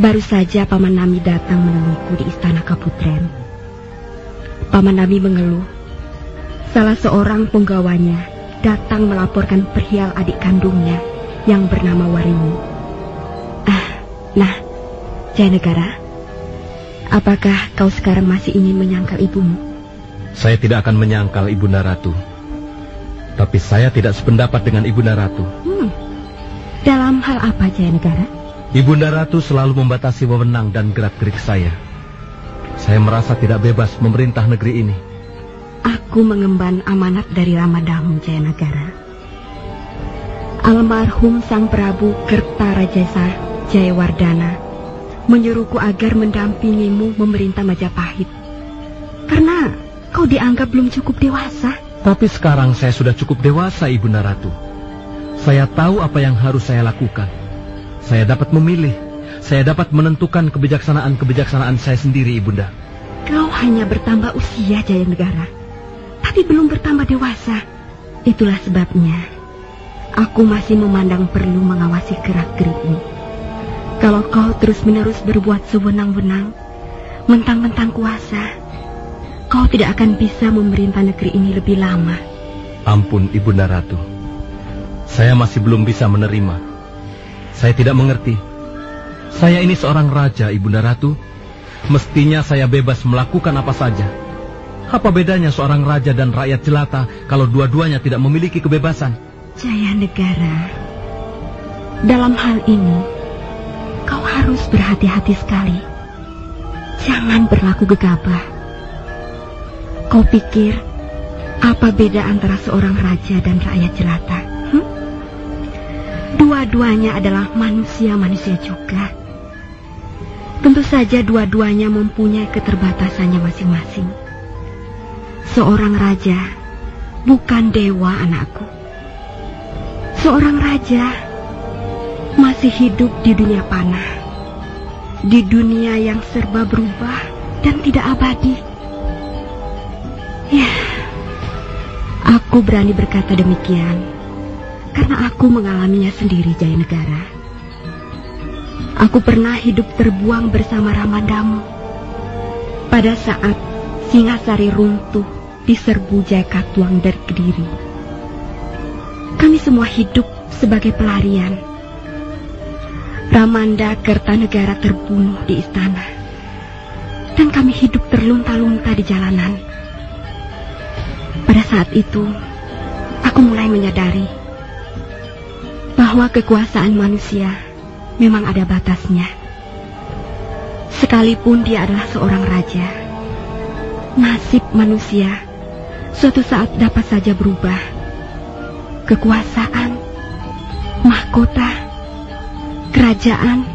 Baru saja Paman Nami datang menemuiku di istana Kaputren. Paman Nami mengeluh. Salah seorang penggawanya datang melaporkan perihal adik kandungnya yang bernama Warini. Ah, nah, Jaya Negara, apakah kau sekarang masih ingin menyangkal ibumu? Saya tidak akan menyangkal Ibunda Ratu. Tapi saya tidak sependapat dengan Ibunda Ratu. Hmm. Dalam hal apa, Jaya Negara? Ibunda Ratu selalu membatasi wewenang dan gerak-gerik saya. Saya merasa tidak bebas memerintah negeri ini. Aku mengemban amanat dari Ramadamu, Jaya Negara. Almarhum Sang Prabu Kertarajasa Jayawardana menyuruhku agar mendampingimu memerintah Majapahit. Karena kau dianggap belum cukup dewasa. Tapi sekarang saya sudah cukup dewasa, Ibunda Ratu. Saya tahu apa yang harus saya lakukan. Saya dapat memilih. Saya dapat menentukan kebijaksanaan-kebijaksanaan saya sendiri, Ibunda. Kau hanya bertambah usia, Jaya Negara. Tapi belum bertambah dewasa. Itulah sebabnya aku masih memandang perlu mengawasi gerak-gerikmu. Kalau kau terus-menerus berbuat sewenang-wenang, mentang-mentang kuasa, kau tidak akan bisa memerintah negeri ini lebih lama. Ampun, Ibunda Ratu. Saya masih belum bisa menerima. Saya tidak mengerti. Saya ini seorang raja, Ibunda Ratu. Mestinya saya bebas melakukan apa saja. Apa bedanya seorang raja dan rakyat jelata kalau dua-duanya tidak memiliki kebebasan? Jaya Negara, dalam hal ini kau harus berhati-hati sekali. Jangan berlaku gegabah. Kau pikir apa beda antara seorang raja dan rakyat jelata? Hmm? Dua-duanya adalah manusia-manusia juga. Tentu saja dua-duanya mempunyai keterbatasannya masing-masing. Seorang raja bukan dewa anakku. Seorang raja masih hidup di dunia panah. Di dunia yang serba berubah dan tidak abadi. Ya, aku berani berkata demikian karena aku mengalaminya sendiri Jaya Negara. Aku pernah hidup terbuang bersama Ramadamu. Pada saat Singasari runtuh di serbu Jaya Katuang dari Kediri. Kami semua hidup sebagai pelarian. Ramanda Kertanegara terbunuh di istana. Dan kami hidup terlunta-lunta di jalanan. Pada saat itu, aku mulai menyadari bahwa kekuasaan manusia memang ada batasnya. Sekalipun dia adalah seorang raja, Nasib manusia suatu saat dapat saja berubah. Kekuasaan, mahkota, kerajaan,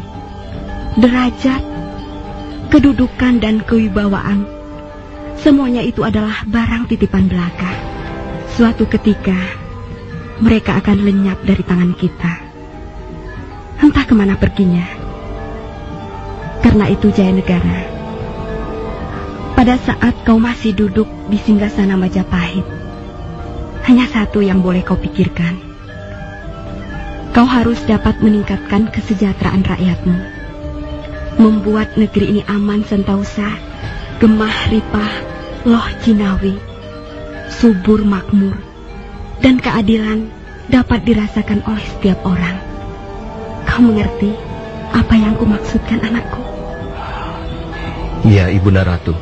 derajat, kedudukan dan kewibawaan. Semuanya itu adalah barang titipan belaka. Suatu ketika, mereka akan lenyap dari tangan kita. Ke mana perginya. Karena itu Jaya Negara, pada saat kau masih duduk di singgasana Majapahit, hanya satu yang boleh kau pikirkan. Kau harus dapat meningkatkan kesejahteraan rakyatmu. Membuat negeri ini aman sentausa, gemah ripah, loh cinawi, subur makmur, dan keadilan dapat dirasakan oleh setiap orang. Kau mengerti apa yang kumaksudkan anakku? Iya, Ibunda Ratu.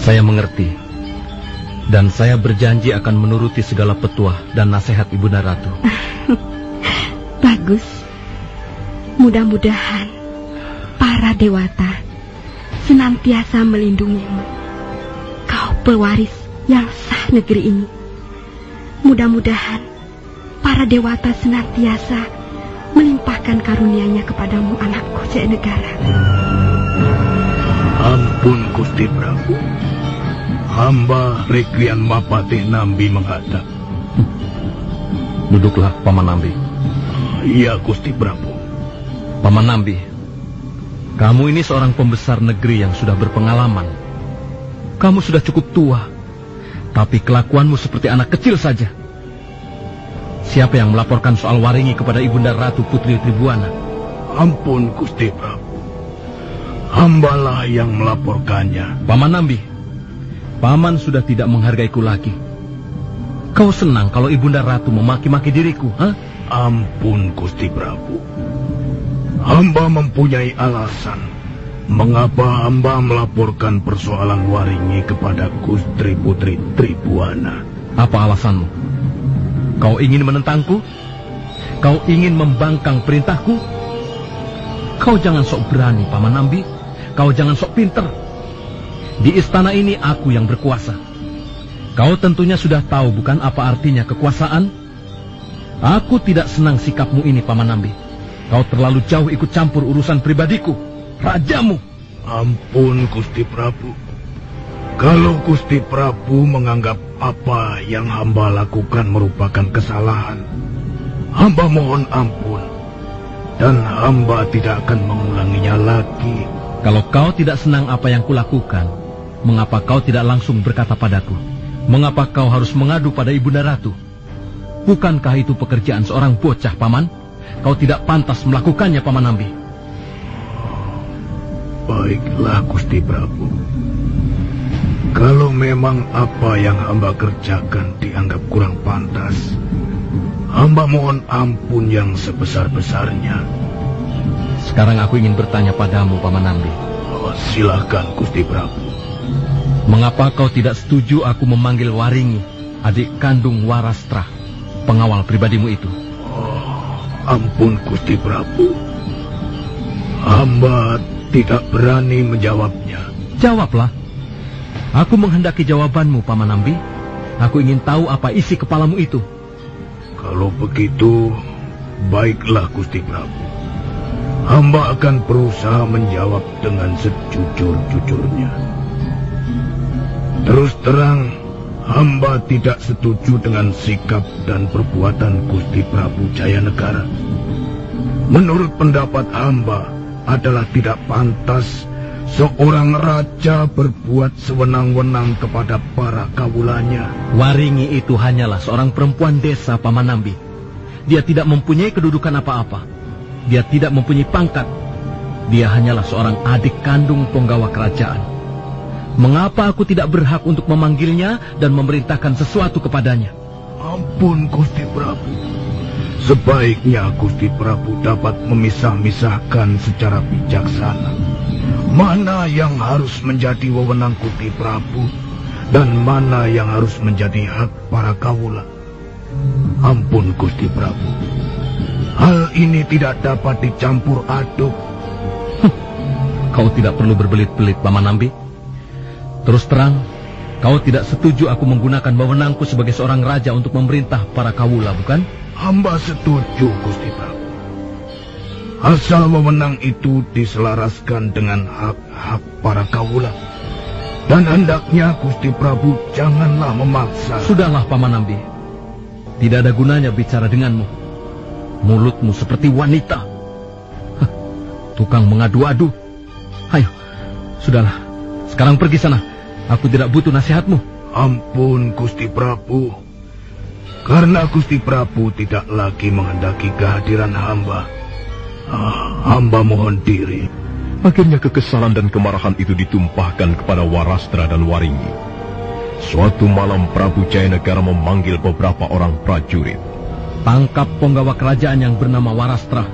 Saya mengerti. Dan saya berjanji akan menuruti segala petuah dan nasihat Ibunda Ratu. Bagus. Mudah-mudahan para dewata senantiasa melindungimu. Kau pewaris yang sah negeri ini. Mudah-mudahan para dewata senantiasa melimpahkan karunia-Nya kepadamu anakku Jaya Negara. Ampun Gusti Prabu. Hamba Reklian Mapatih Nambi menghadap. Duduklah, Paman Nambi. Iya, Gusti Prabu. Paman Nambi, kamu ini seorang pembesar negeri yang sudah berpengalaman. Kamu sudah cukup tua, tapi kelakuanmu seperti anak kecil saja. Siapa yang melaporkan soal Waringi kepada Ibunda Ratu Putri Tribuana? Ampun, Gusti Prabu. Hambalah yang melaporkannya. Paman Nambi, Paman sudah tidak menghargaiku lagi. Kau senang kalau Ibunda Ratu memaki-maki diriku, ha? Ampun, Gusti Prabu. Hamba mempunyai alasan mengapa hamba melaporkan persoalan Waringi kepada Gustri Putri Tribuana. Apa alasanmu? Kau ingin menentangku? Kau ingin membangkang perintahku? Kau jangan sok berani, Paman Nambi. Kau jangan sok pinter. Di istana ini aku yang berkuasa. Kau tentunya sudah tahu bukan apa artinya kekuasaan? Aku tidak senang sikapmu ini, Paman Nambi. Kau terlalu jauh ikut campur urusan pribadiku, rajamu. Ampun, Gusti Prabu. Kalau Gusti Prabu menganggap apa yang hamba lakukan merupakan kesalahan, hamba mohon ampun. Dan hamba tidak akan mengulanginya lagi. Kalau kau tidak senang apa yang kulakukan, mengapa kau tidak langsung berkata padaku? Mengapa kau harus mengadu pada Ibunda Ratu? Bukankah itu pekerjaan seorang bocah, Paman? Kau tidak pantas melakukannya, Paman Nambi. Baiklah, Gusti Prabu. Kalau memang apa yang hamba kerjakan dianggap kurang pantas, hamba mohon ampun yang sebesar-besarnya. Sekarang aku ingin bertanya padamu, Paman Nambi. Oh, silahkan, Gusti Prabu. Mengapa kau tidak setuju aku memanggil Waringi, adik kandung Warastra, pengawal pribadimu itu? Oh, ampun, Gusti Prabu. Hamba tidak berani menjawabnya. Jawablah. Aku menghendaki jawabanmu, Paman Nambi. Aku ingin tahu apa isi kepalamu itu. Kalau begitu, baiklah Gusti Prabu. Hamba akan berusaha menjawab dengan sejujur-jujurnya. Terus terang, hamba tidak setuju dengan sikap dan perbuatan Gusti Prabu Jaya Negara. Menurut pendapat hamba, adalah tidak pantas seorang raja berbuat sewenang-wenang kepada para kawulanya. Waringi itu hanyalah seorang perempuan desa Paman Nambi. Dia tidak mempunyai kedudukan apa-apa. Dia tidak mempunyai pangkat. Dia hanyalah seorang adik kandung penggawa kerajaan. Mengapa aku tidak berhak untuk memanggilnya dan memerintahkan sesuatu kepadanya? Ampun, Gusti Prabu. Sebaiknya Gusti Prabu dapat memisah-misahkan secara bijaksana. Mana yang harus menjadi wewenang Gusti Prabu dan mana yang harus menjadi hak para kawula. Ampun Gusti Prabu. Hal ini tidak dapat dicampur aduk. Kau tidak perlu berbelit-belit, Paman Nambi. Terus terang, kau tidak setuju aku menggunakan wewenangku sebagai seorang raja untuk memerintah para kawula, bukan? Hamba setuju, Gusti Prabu. Asal wewenang itu diselaraskan dengan hak-hak para kawula. Dan hendaknya Gusti Prabu janganlah memaksa. Sudahlah, Paman Ambi. Tidak ada gunanya bicara denganmu. Mulutmu seperti wanita. Hah, tukang mengadu-adu. Ayo, sudahlah. Sekarang pergi sana. Aku tidak butuh nasihatmu. Ampun, Gusti Prabu. Karena Gusti Prabu tidak lagi menghendaki kehadiran hamba. Ah, hamba mohon diri. Akhirnya kekesalan dan kemarahan itu ditumpahkan kepada Warastra dan Waringi. Suatu malam Prabu Jayanegara memanggil beberapa orang prajurit. Tangkap penggawa kerajaan yang bernama Warastra.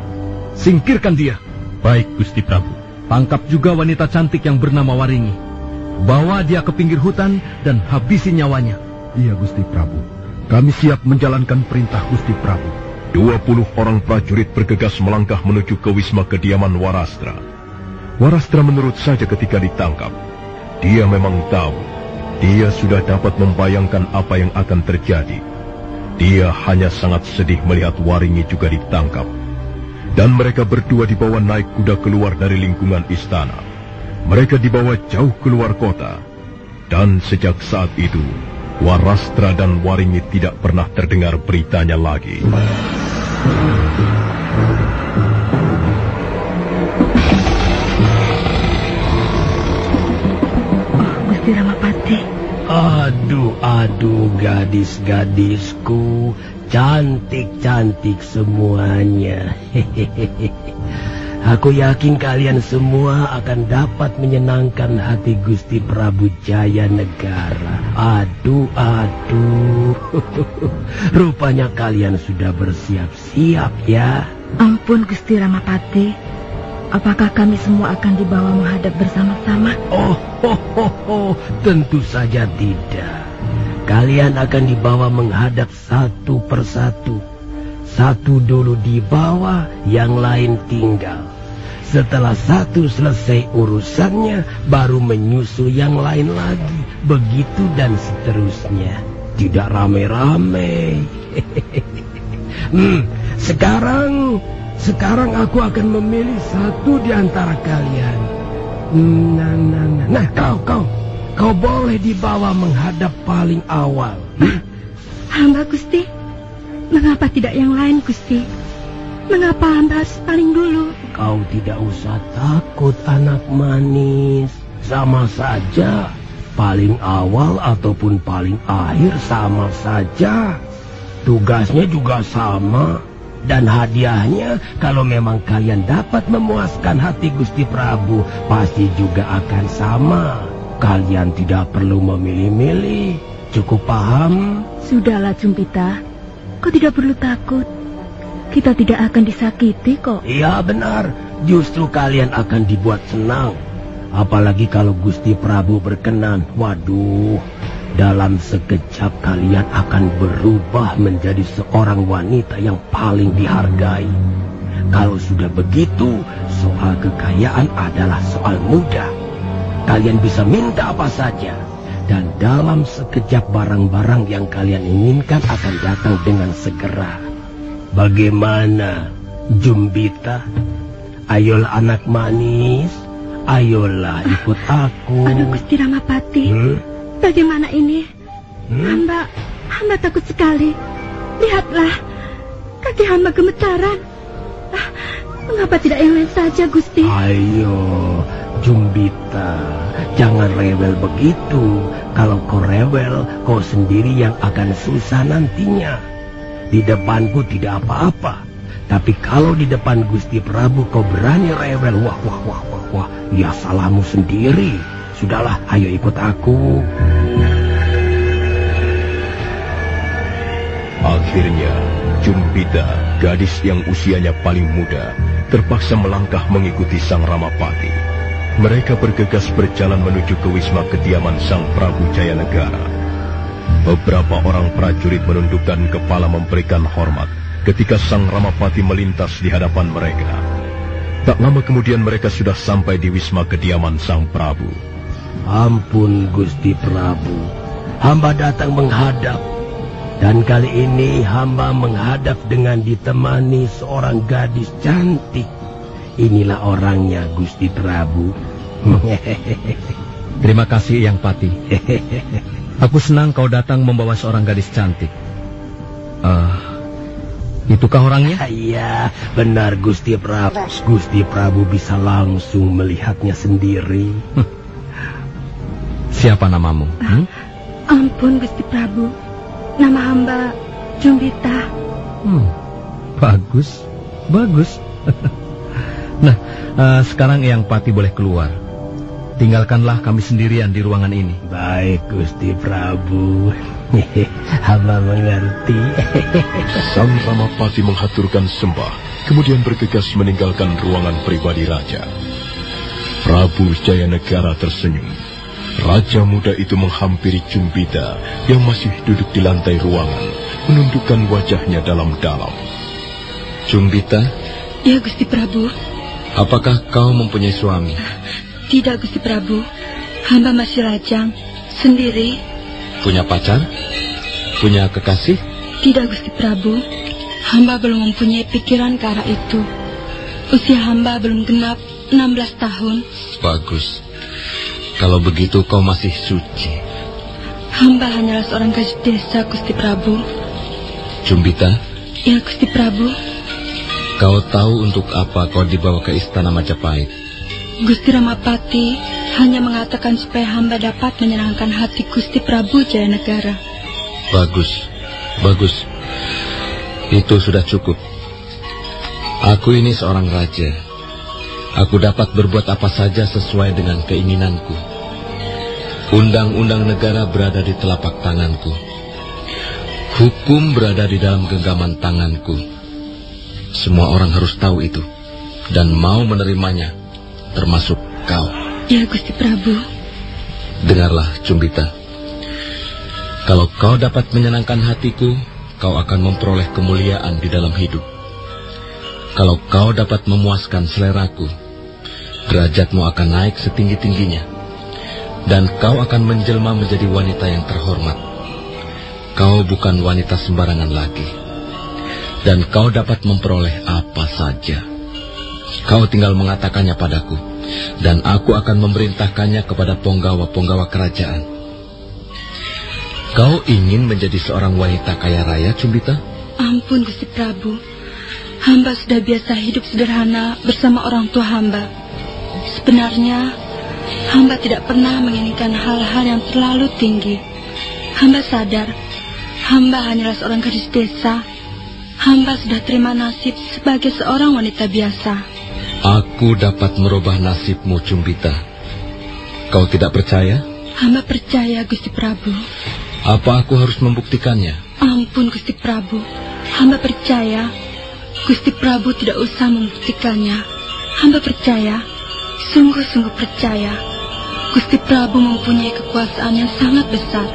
Singkirkan dia. Baik, Gusti Prabu. Tangkap juga wanita cantik yang bernama Waringi. Bawa dia ke pinggir hutan dan habisi nyawanya. Iya, Gusti Prabu. Kami siap menjalankan perintah Gusti Prabu. Puluh orang prajurit bergegas melangkah menuju ke wisma kediaman Warastra. Warastra menurut saja ketika ditangkap. Dia memang tahu. Dia sudah dapat membayangkan apa yang akan terjadi. Dia hanya sangat sedih melihat Waringi juga ditangkap. Dan mereka berdua dibawa naik kuda keluar dari lingkungan istana. Mereka dibawa jauh keluar kota. Dan sejak saat itu, Warastra dan Waringi tidak pernah terdengar beritanya lagi. Gusti Ramapati. Aduh, aduh, gadis-gadisku, cantik-cantik semuanya. Hehehe. Aku yakin kalian semua akan dapat menyenangkan hati Gusti Prabu Jaya Negara. Aduh, aduh. Rupanya kalian sudah bersiap-siap ya. Ampun Gusti Ramapati. Apakah kami semua akan dibawa menghadap bersama-sama? Oh, ho, ho, ho. tentu saja tidak. Kalian akan dibawa menghadap satu persatu. Satu dulu dibawa, yang lain tinggal. Setelah satu selesai urusannya, baru menyusul yang lain lagi. Begitu dan seterusnya. Tidak rame-rame. hmm, sekarang, sekarang aku akan memilih satu di antara kalian. Nah, nah, nah, nah, kau, kau, kau boleh dibawa menghadap paling awal. Hamba Gusti, mengapa tidak yang lain Gusti? Mengapa hamba harus paling dulu? Kau tidak usah takut anak manis. Sama saja. Paling awal ataupun paling akhir sama saja. Tugasnya juga sama. Dan hadiahnya kalau memang kalian dapat memuaskan hati Gusti Prabu pasti juga akan sama. Kalian tidak perlu memilih-milih. Cukup paham? Sudahlah Jumpita. Kau tidak perlu takut. Kita tidak akan disakiti kok. Iya benar, justru kalian akan dibuat senang. Apalagi kalau Gusti Prabu berkenan. Waduh, dalam sekejap kalian akan berubah menjadi seorang wanita yang paling dihargai. Kalau sudah begitu, soal kekayaan adalah soal mudah. Kalian bisa minta apa saja. Dan dalam sekejap barang-barang yang kalian inginkan akan datang dengan segera. Bagaimana, Jumbita? Ayolah anak manis, ayolah ikut aku. Aduh Gusti Ramapati, hmm? bagaimana ini? Hmm? Hamba, hamba takut sekali. Lihatlah, kaki hamba gemetaran. Ah, mengapa tidak lain saja, Gusti? Ayo, Jumbita, jangan rewel begitu. Kalau kau rewel, kau sendiri yang akan susah nantinya. Di depanku tidak apa-apa. Tapi kalau di depan Gusti Prabu kau berani rewel, wah, wah, wah, wah, wah, ya salahmu sendiri. Sudahlah, ayo ikut aku. Akhirnya, Jumpita, gadis yang usianya paling muda, terpaksa melangkah mengikuti Sang Ramapati. Mereka bergegas berjalan menuju ke wisma kediaman Sang Prabu Jayanegara. Beberapa orang prajurit menundukkan kepala memberikan hormat ketika Sang Ramapati melintas di hadapan mereka. Tak lama kemudian mereka sudah sampai di wisma kediaman Sang Prabu. Ampun Gusti Prabu, hamba datang menghadap. Dan kali ini hamba menghadap dengan ditemani seorang gadis cantik. Inilah orangnya Gusti Prabu. Terima kasih Yang Pati. Aku senang kau datang membawa seorang gadis cantik. Uh, itukah orangnya? Iya, benar Gusti Prabu. Gusti Prabu bisa langsung melihatnya sendiri. Siapa namamu? Hmm? Ampun Gusti Prabu. Nama hamba Jumbita. Hmm, bagus, bagus. nah, uh, sekarang Yang Pati boleh keluar. Tinggalkanlah kami sendirian di ruangan ini. Baik, Gusti Prabu. Hamba mengerti. Sang Ramapati menghaturkan sembah, kemudian bergegas meninggalkan ruangan pribadi raja. Prabu Jayanegara tersenyum. Raja muda itu menghampiri Cumbita yang masih duduk di lantai ruangan, menundukkan wajahnya dalam-dalam. Cumbita? Ya, Gusti Prabu. Apakah kau mempunyai suami? Tidak, Gusti Prabu. Hamba masih lajang, sendiri. Punya pacar? Punya kekasih? Tidak, Gusti Prabu. Hamba belum mempunyai pikiran ke arah itu. Usia hamba belum genap 16 tahun. Bagus. Kalau begitu kau masih suci. Hamba hanyalah seorang gadis desa, Gusti Prabu. Cumbita? Ya, Gusti Prabu. Kau tahu untuk apa kau dibawa ke istana Majapahit? Gusti Ramapati hanya mengatakan supaya hamba dapat menyenangkan hati Gusti Prabu Jayanegara. Bagus, bagus. Itu sudah cukup. Aku ini seorang raja. Aku dapat berbuat apa saja sesuai dengan keinginanku. Undang-undang negara berada di telapak tanganku. Hukum berada di dalam genggaman tanganku. Semua orang harus tahu itu dan mau menerimanya, termasuk kau. Ya, Gusti Prabu. Dengarlah, Cumbita. Kalau kau dapat menyenangkan hatiku, kau akan memperoleh kemuliaan di dalam hidup. Kalau kau dapat memuaskan seleraku, derajatmu akan naik setinggi-tingginya. Dan kau akan menjelma menjadi wanita yang terhormat. Kau bukan wanita sembarangan lagi. Dan kau dapat memperoleh apa saja. Kau tinggal mengatakannya padaku, dan aku akan memerintahkannya kepada penggawa-penggawa kerajaan. Kau ingin menjadi seorang wanita kaya raya, Cumbita? Ampun, Gusti Prabu. Hamba sudah biasa hidup sederhana bersama orang tua hamba. Sebenarnya, hamba tidak pernah menginginkan hal-hal yang terlalu tinggi. Hamba sadar, hamba hanyalah seorang gadis desa. Hamba sudah terima nasib sebagai seorang wanita biasa. Aku dapat merubah nasibmu, Cumbita. Kau tidak percaya? Hamba percaya, Gusti Prabu. Apa aku harus membuktikannya? Ampun, Gusti Prabu. Hamba percaya. Gusti Prabu tidak usah membuktikannya. Hamba percaya. Sungguh-sungguh percaya. Gusti Prabu mempunyai kekuasaan yang sangat besar.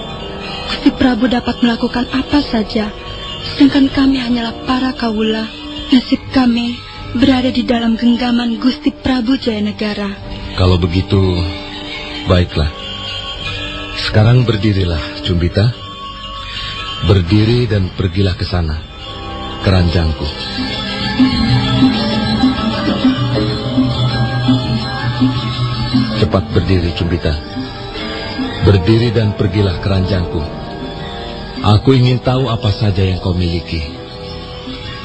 Gusti Prabu dapat melakukan apa saja. Sedangkan kami hanyalah para kawula. Nasib kami berada di dalam genggaman Gusti Prabu Jayanegara. Kalau begitu, baiklah. Sekarang berdirilah, Cumbita. Berdiri dan pergilah ke sana, keranjangku. Cepat berdiri, Cumbita. Berdiri dan pergilah keranjangku. Aku ingin tahu apa saja yang kau miliki.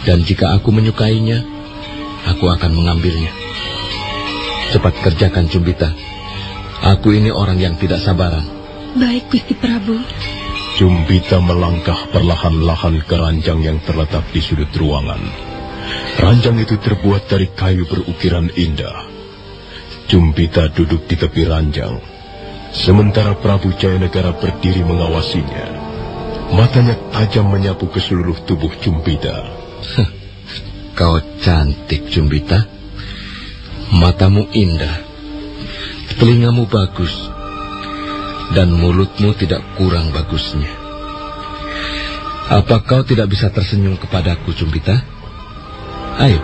Dan jika aku menyukainya, aku akan mengambilnya. Cepat kerjakan, Cumbita. Aku ini orang yang tidak sabaran. Baik, Gusti Prabu. Cumbita melangkah perlahan-lahan ke ranjang yang terletak di sudut ruangan. Ranjang itu terbuat dari kayu berukiran indah. Cumbita duduk di tepi ranjang, sementara Prabu Jayanegara berdiri mengawasinya. Matanya tajam menyapu ke seluruh tubuh Cumbita. Kau cantik, Cumbita. Matamu indah, telingamu bagus, dan mulutmu tidak kurang bagusnya. Apa kau tidak bisa tersenyum kepadaku, Cumbita? Ayo,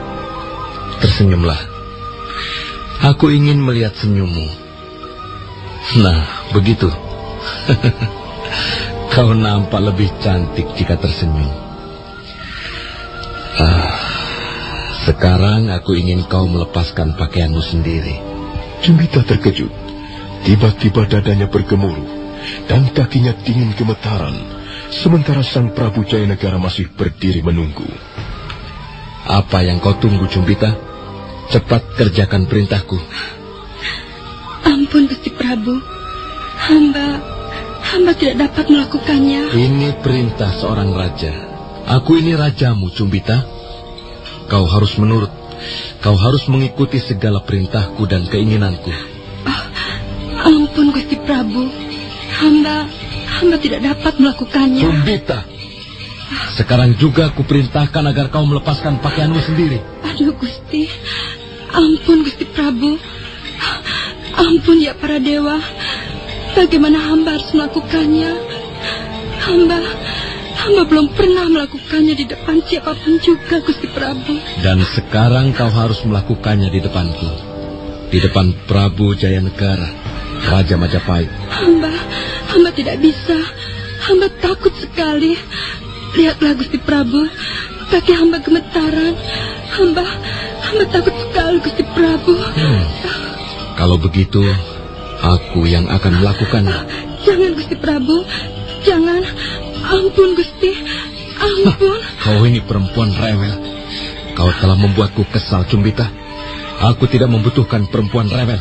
tersenyumlah. Aku ingin melihat senyummu. Nah, begitu. Kau nampak lebih cantik jika tersenyum. Ah, sekarang aku ingin kau melepaskan pakaianmu sendiri. Jumbita terkejut. Tiba-tiba dadanya bergemuruh dan kakinya dingin gemetaran. Sementara sang Prabu Jayanegara masih berdiri menunggu. Apa yang kau tunggu, Jumbita? Cepat kerjakan perintahku. Ampun, Gusti Prabu. Hamba, hamba tidak dapat melakukannya. Ini perintah seorang raja. Aku ini rajamu, Cumbita. Kau harus menurut. Kau harus mengikuti segala perintahku dan keinginanku. Oh, ampun, Gusti Prabu. Hamba, hamba tidak dapat melakukannya. Cumbita. Sekarang juga aku perintahkan agar kau melepaskan pakaianmu sendiri. Aduh, Gusti. Ampun, Gusti Prabu. Ampun ya para dewa. Bagaimana hamba harus melakukannya? Hamba, hamba belum pernah melakukannya di depan siapa pun juga, Gusti Prabu. Dan sekarang kau harus melakukannya di depanku. Di depan Prabu Jayanegara, Raja Majapahit. Hamba, hamba tidak bisa. Hamba takut sekali. Lihatlah Gusti Prabu, kaki hamba gemetaran. Hamba, hamba takut sekali Gusti Prabu. Hmm. Kalau begitu, aku yang akan melakukannya. Jangan Gusti Prabu, jangan. Ampun Gusti, ampun. Kau ini perempuan rewel. Kau telah membuatku kesal, Cumbita. Aku tidak membutuhkan perempuan rewel.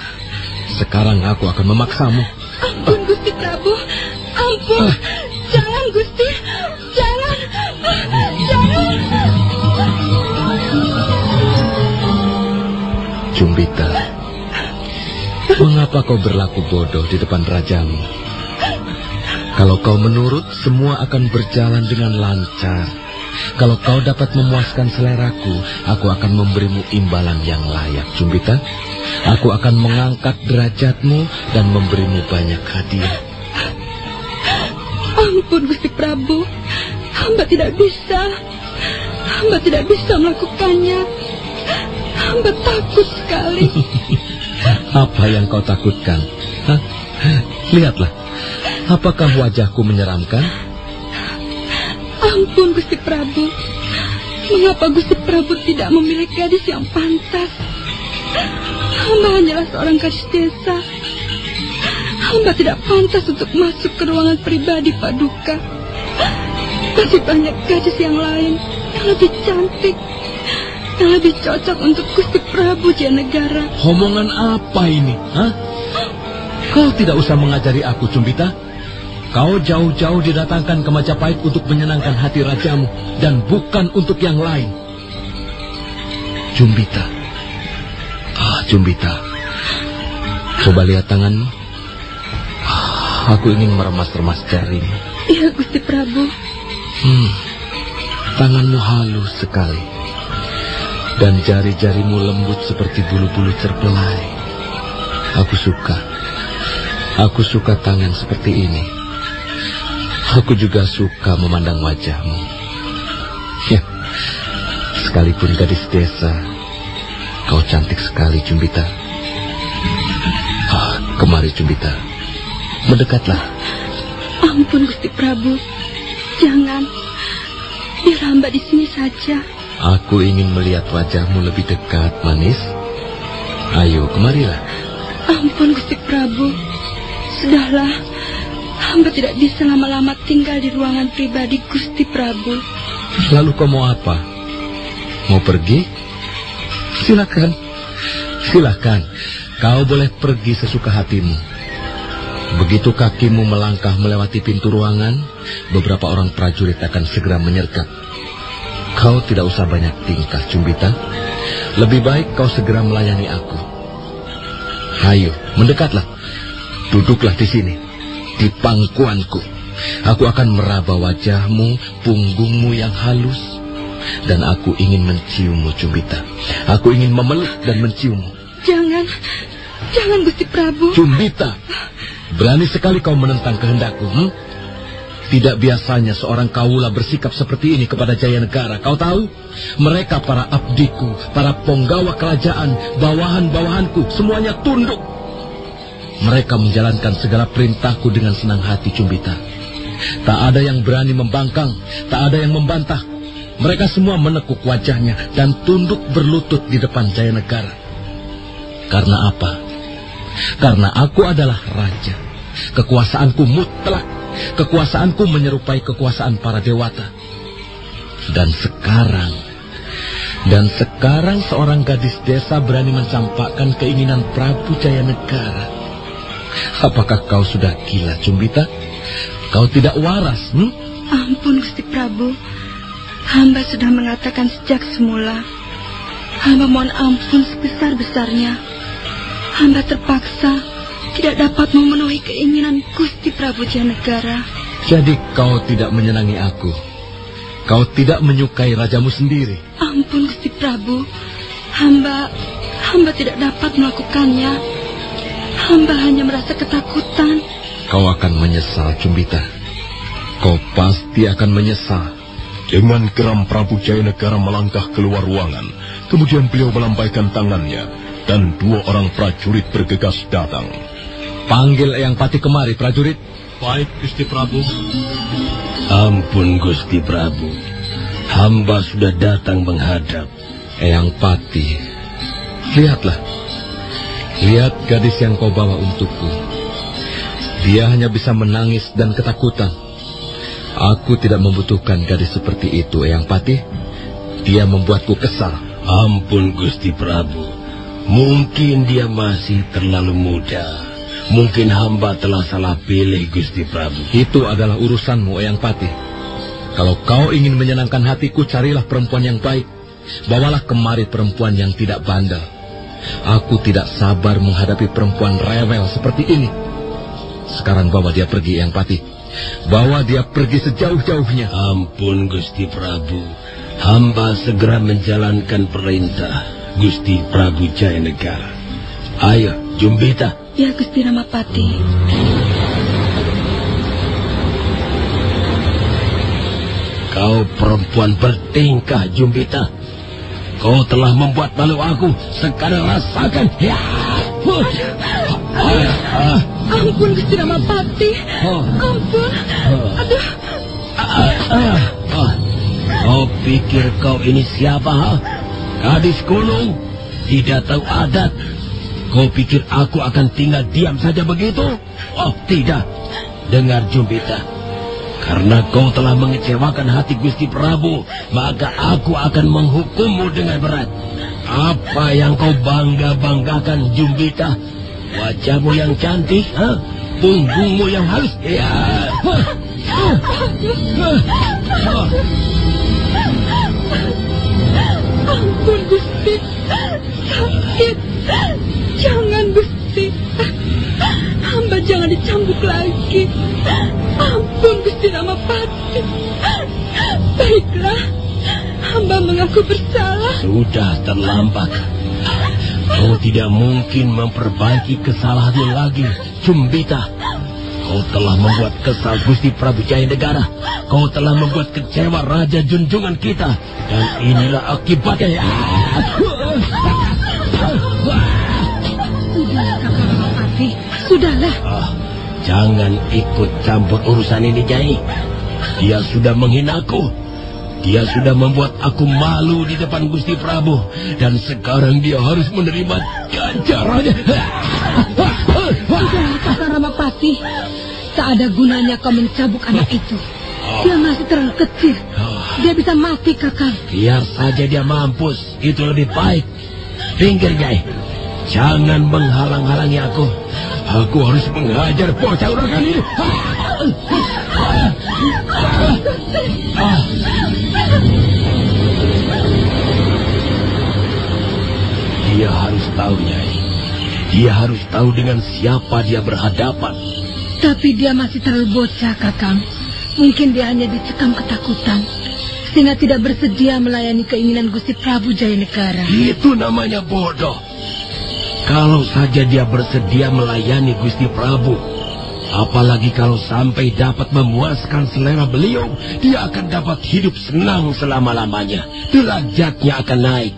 Sekarang aku akan memaksamu. Ampun Gusti Prabu, ampun. Jangan Gusti, jangan, jangan. Cumbita, mengapa kau berlaku bodoh di depan rajamu? Kalau kau menurut, semua akan berjalan dengan lancar. Kalau kau dapat memuaskan seleraku, aku akan memberimu imbalan yang layak, Cumbita. Aku akan mengangkat derajatmu dan memberimu banyak hadiah. Ampun Gusti Prabu, hamba tidak bisa. Hamba tidak bisa melakukannya. Hamba takut sekali. Apa yang kau takutkan? Hah? Lihatlah, apakah wajahku menyeramkan? Ampun Gusti Prabu, mengapa Gusti Prabu tidak memilih gadis yang pantas? Hamba hanyalah seorang gadis desa. Hamba tidak pantas untuk masuk ke ruangan pribadi Paduka. Masih banyak gadis yang lain yang lebih cantik, yang lebih cocok untuk Gusti Prabu Janegara. Omongan apa ini? Hah? Kau tidak usah mengajari aku, Cumbita. Kau jauh-jauh didatangkan ke Majapahit untuk menyenangkan hati rajamu dan bukan untuk yang lain. Cumbita. Ah, Cumbita. Coba lihat tanganmu. Ah, aku ingin meremas-remas jarimu. Iya, Gusti Prabu. Hmm, tanganmu halus sekali. Dan jari-jarimu lembut seperti bulu-bulu terbelai. Aku suka. Aku suka tangan seperti ini. Aku juga suka memandang wajahmu. Ya, sekalipun gadis desa, kau cantik sekali, Cumbita. Ah, kemari, Cumbita. Mendekatlah. Ampun, Gusti Prabu. Jangan. Biar hamba di sini saja. Aku ingin melihat wajahmu lebih dekat, manis. Ayo, kemarilah. Ampun, Gusti Prabu. Sudahlah. Hamba tidak bisa lama-lama tinggal di ruangan pribadi Gusti Prabu. Lalu kau mau apa? Mau pergi? Silakan. Silakan. Kau boleh pergi sesuka hatimu. Begitu kakimu melangkah melewati pintu ruangan, beberapa orang prajurit akan segera menyergap. Kau tidak usah banyak tingkah, Cumbita. Lebih baik kau segera melayani aku. Ayo, mendekatlah. Duduklah di sini, di pangkuanku. Aku akan meraba wajahmu, punggungmu yang halus. Dan aku ingin menciummu, Cumbita. Aku ingin memeluk dan menciummu. Jangan, jangan Gusti Prabu. Cumbita, berani sekali kau menentang kehendakku, hmm? Tidak biasanya seorang kaula bersikap seperti ini kepada Jaya Negara. Kau tahu? Mereka para abdiku, para penggawa kerajaan, bawahan-bawahanku, semuanya tunduk. Mereka menjalankan segala perintahku dengan senang hati, Cumbita. Tak ada yang berani membangkang, tak ada yang membantah. Mereka semua menekuk wajahnya dan tunduk berlutut di depan Jaya Negara. Karena apa? Karena aku adalah raja. Kekuasaanku mutlak. Kekuasaanku menyerupai kekuasaan para dewata. Dan sekarang, dan sekarang seorang gadis desa berani mencampakkan keinginan Prabu Jaya Negara. Apakah kau sudah gila, Cumbita? Kau tidak waras, hmm? Ampun, Gusti Prabu. Hamba sudah mengatakan sejak semula. Hamba mohon ampun sebesar-besarnya. Hamba terpaksa tidak dapat memenuhi keinginan Gusti Prabu Janegara. Jadi kau tidak menyenangi aku. Kau tidak menyukai rajamu sendiri. Ampun, Gusti Prabu. Hamba, hamba tidak dapat melakukannya. Hamba hanya merasa ketakutan. Kau akan menyesal, Cumbita. Kau pasti akan menyesal. Dengan geram Prabu Jaya Negara melangkah keluar ruangan. Kemudian beliau melambaikan tangannya. Dan dua orang prajurit bergegas datang. Panggil Eyang Pati kemari, prajurit. Baik, Gusti Prabu. Ampun, Gusti Prabu. Hamba sudah datang menghadap. Eyang Pati, lihatlah. Lihat gadis yang kau bawa untukku. Dia hanya bisa menangis dan ketakutan. Aku tidak membutuhkan gadis seperti itu, Eyang Patih. Dia membuatku kesal. Ampun, Gusti Prabu. Mungkin dia masih terlalu muda. Mungkin hamba telah salah pilih, Gusti Prabu. Itu adalah urusanmu, Eyang Patih. Kalau kau ingin menyenangkan hatiku, carilah perempuan yang baik. Bawalah kemari perempuan yang tidak bandel. Aku tidak sabar menghadapi perempuan rewel seperti ini. Sekarang bawa dia pergi, Yang Pati. Bawa dia pergi sejauh-jauhnya. Ampun, Gusti Prabu. Hamba segera menjalankan perintah Gusti Prabu Jaya Negara. Ayo, Jumbita. Ya, Gusti Ramapati. Kau perempuan bertingkah, Jumbita. Kau telah membuat malu aku. Sekarang rasakan. Ya. Ah. Ampun Gusti Ramapati. Ampun. Aduh. Ah. Kau pikir kau ini siapa? Ha? Gadis gunung. Tidak tahu adat. Kau pikir aku akan tinggal diam saja begitu? Oh, tidak. Dengar Jumbita. Karena kau telah mengecewakan hati Gusti Prabu, maka aku akan menghukummu dengan berat. Apa yang kau bangga-banggakan, Jumbita? Wajahmu yang cantik, ha? punggungmu yang halus. Ya. Ampun, Gusti. Sakit. Jangan, Gusti. Hamba jangan dicambuk lagi. Ampun, Gusti Ramapati. Baiklah. Hamba mengaku bersalah. Sudah terlambat. Kau tidak mungkin memperbaiki kesalahanmu lagi, Cumbita. Kau telah membuat kesal Gusti Prabu Jaya Negara. Kau telah membuat kecewa Raja Junjungan kita. Dan inilah akibatnya. Kakak. Sudahlah. Ah, jangan ikut campur urusan ini, Jai. Dia sudah menghinaku. Dia sudah membuat aku malu di depan Gusti Prabu. Dan sekarang dia harus menerima ganjarannya. Sudahlah, Kakak Ramapati. Tak ada gunanya kau mencabuk anak itu. Dia masih terlalu kecil. Dia bisa mati, Kakak. Biar saja dia mampus. Itu lebih baik. Pinggir, Jai. Jangan menghalang-halangi aku. Aku harus mengajar bocah uragan ini. Dia harus tahu, Nyai. Dia harus tahu dengan siapa dia berhadapan. Tapi dia masih terlalu bocah, Kakang. Mungkin dia hanya dicekam ketakutan. Sehingga tidak bersedia melayani keinginan Gusti Prabu Jaya Negara. Itu namanya bodoh. Kalau saja dia bersedia melayani Gusti Prabu, apalagi kalau sampai dapat memuaskan selera beliau, dia akan dapat hidup senang selama-lamanya. Derajatnya akan naik.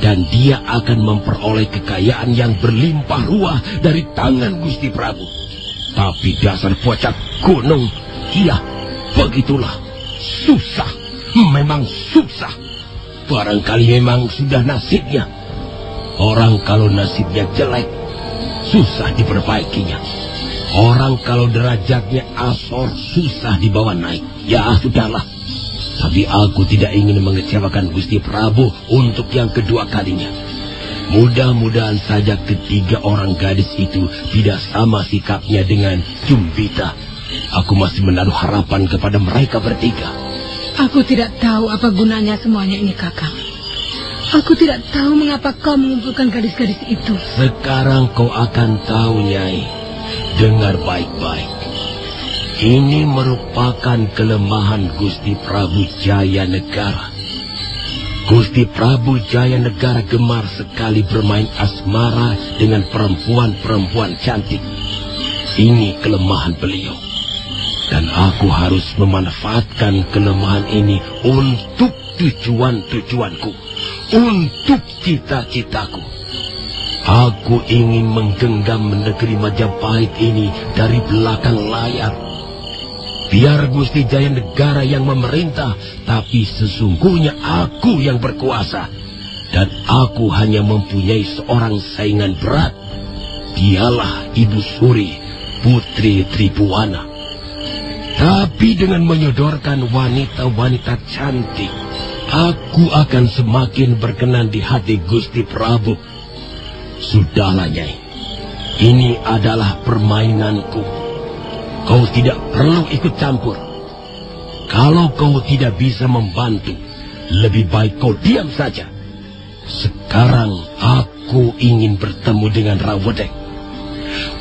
dan dia akan memperoleh kekayaan yang berlimpah ruah dari tangan Gusti Prabu. Tapi dasar bocah gunung, iya, begitulah. Susah, memang susah. Barangkali memang sudah nasibnya. Orang kalau nasibnya jelek, susah diperbaikinya. Orang kalau derajatnya asor, susah dibawa naik. Ya sudahlah, tapi aku tidak ingin mengecewakan Gusti Prabu untuk yang kedua kalinya. Mudah-mudahan saja ketiga orang gadis itu tidak sama sikapnya dengan Jumbita. Aku masih menaruh harapan kepada mereka bertiga. Aku tidak tahu apa gunanya semuanya ini, Kakang. Aku tidak tahu mengapa kau mengumpulkan gadis-gadis itu. Sekarang kau akan tahu, Nyai. Dengar baik-baik. Ini merupakan kelemahan Gusti Prabu Jaya Negara. Gusti Prabu Jaya Negara gemar sekali bermain asmara dengan perempuan-perempuan cantik. Ini kelemahan beliau. Dan aku harus memanfaatkan kelemahan ini untuk tujuan-tujuanku. Untuk cita-citaku. Aku ingin menggenggam negeri Majapahit ini dari belakang layar Biar Gusti Jaya Negara yang memerintah, tapi sesungguhnya aku yang berkuasa. Dan aku hanya mempunyai seorang saingan berat. Dialah Ibu Suri, Putri Tribuana. Tapi dengan menyodorkan wanita-wanita cantik, aku akan semakin berkenan di hati Gusti Prabu. Sudahlah, Nyai. Ini adalah permainanku. Kau tidak perlu ikut campur. Kalau kau tidak bisa membantu, lebih baik kau diam saja. Sekarang aku ingin bertemu dengan Rawedek.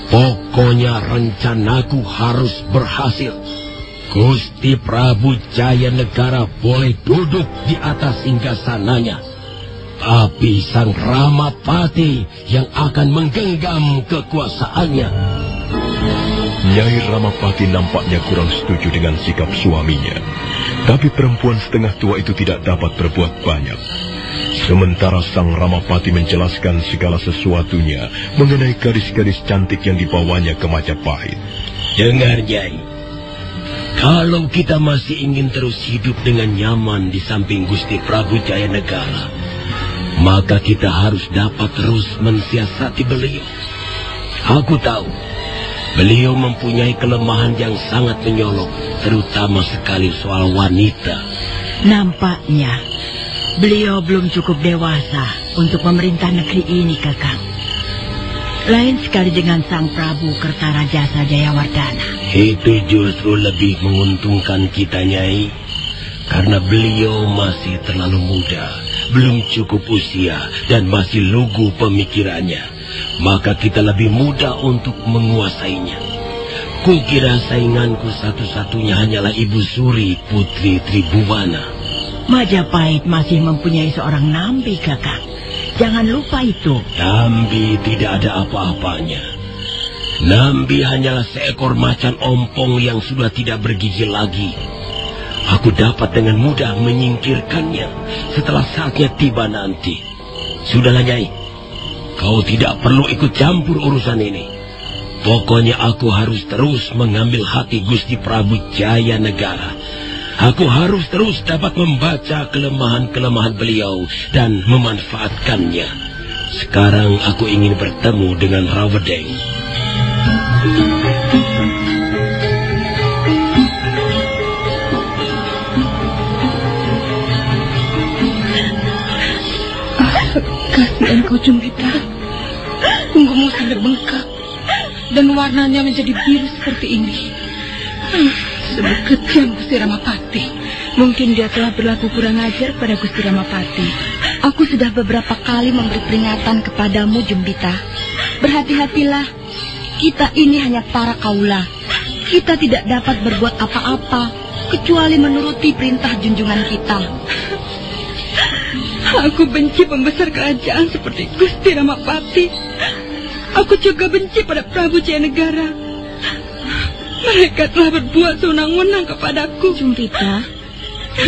Pokoknya rencanaku harus berhasil. Gusti Prabu Jaya Negara boleh duduk di atas singgasananya. Tapi sang Ramapati yang akan menggenggam kekuasaannya Nyai Ramapati nampaknya kurang setuju dengan sikap suaminya. Tapi perempuan setengah tua itu tidak dapat berbuat banyak. Sementara sang Ramapati menjelaskan segala sesuatunya mengenai gadis-gadis cantik yang dibawanya ke Majapahit. Dengar, Nyai. Kalau kita masih ingin terus hidup dengan nyaman di samping Gusti Prabu Jaya Negara, maka kita harus dapat terus mensiasati beliau. Aku tahu Beliau mempunyai kelemahan yang sangat menyolok, terutama sekali soal wanita. Nampaknya beliau belum cukup dewasa untuk memerintah negeri ini, Kakang. Lain sekali dengan Sang Prabu Kertarajasa Jayawardana. Itu justru lebih menguntungkan kita, Nyai. Karena beliau masih terlalu muda, belum cukup usia, dan masih lugu pemikirannya maka kita lebih mudah untuk menguasainya. Kukira sainganku satu-satunya hanyalah Ibu Suri, Putri Tribuwana. Majapahit masih mempunyai seorang Nambi, kakak. Jangan lupa itu. Nambi tidak ada apa-apanya. Nambi hanyalah seekor macan ompong yang sudah tidak bergigi lagi. Aku dapat dengan mudah menyingkirkannya setelah saatnya tiba nanti. Sudahlah, Nyai. Kau tidak perlu ikut campur urusan ini. Pokoknya aku harus terus mengambil hati Gusti Prabu Jaya Negara. Aku harus terus dapat membaca kelemahan-kelemahan beliau dan memanfaatkannya. Sekarang aku ingin bertemu dengan Rawedeng. Kasihan kau Jumbita. Punggungmu sampai bengkak. Dan warnanya menjadi biru seperti ini. Sebut kejam Gusti Ramapati. Mungkin dia telah berlaku kurang ajar pada Gusti Ramapati. Aku sudah beberapa kali memberi peringatan kepadamu, Jumbita. Berhati-hatilah. Kita ini hanya para kaula. Kita tidak dapat berbuat apa-apa kecuali menuruti perintah junjungan kita. Aku benci pembesar kerajaan seperti Gusti Ramapati. Aku juga benci pada Prabu Jaya Negara. Mereka telah berbuat sewenang-wenang kepadaku. Jumpita,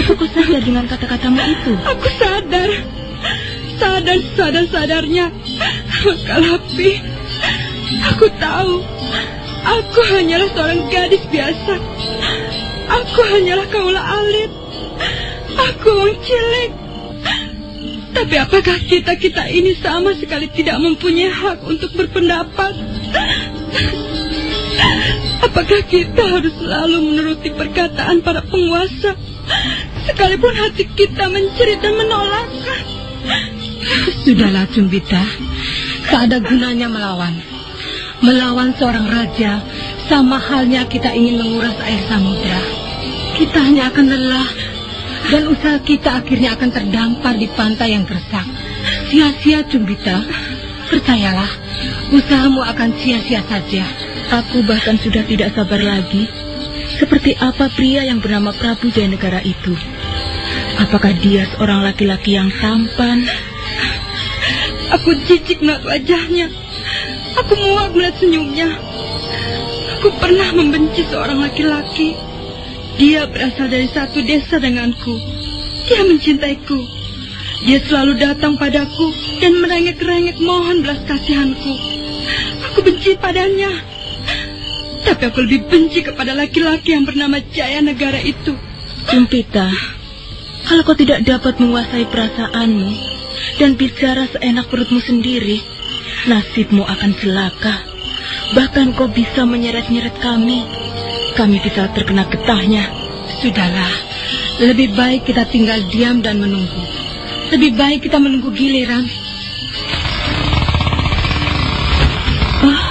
aku sadar dengan kata-katamu itu. Aku sadar. sadar sadar-sadarnya. Kalapi, aku tahu aku hanyalah seorang gadis biasa. Aku hanyalah kaulah alit. Aku orang cilik. Tapi apakah kita-kita ini sama sekali tidak mempunyai hak untuk berpendapat? Apakah kita harus selalu menuruti perkataan para penguasa? Sekalipun hati kita mencerit dan menolak. Sudahlah, Cumbita. Tak ada gunanya melawan. Melawan seorang raja sama halnya kita ingin menguras air samudra. Kita hanya akan lelah dan usaha kita akhirnya akan terdampar di pantai yang gersang. Sia-sia, Cumbita. Percayalah, usahamu akan sia-sia saja. Aku bahkan sudah tidak sabar lagi seperti apa pria yang bernama Prabu Jayanegara itu? Apakah dia seorang laki-laki yang tampan? Aku jijik melihat wajahnya. Aku muak melihat senyumnya. Aku pernah membenci seorang laki-laki. Dia berasal dari satu desa denganku. Dia mencintaiku. Dia selalu datang padaku dan merengek-rengek mohon belas kasihanku. Aku benci padanya. Tapi aku lebih benci kepada laki-laki yang bernama Jaya Negara itu. Cumpita, kalau kau tidak dapat menguasai perasaanmu dan bicara seenak perutmu sendiri, nasibmu akan celaka. Bahkan kau bisa menyeret-nyeret kami. Kami bisa terkena getahnya. Sudahlah, lebih baik kita tinggal diam dan menunggu. Lebih baik kita menunggu giliran. Oh,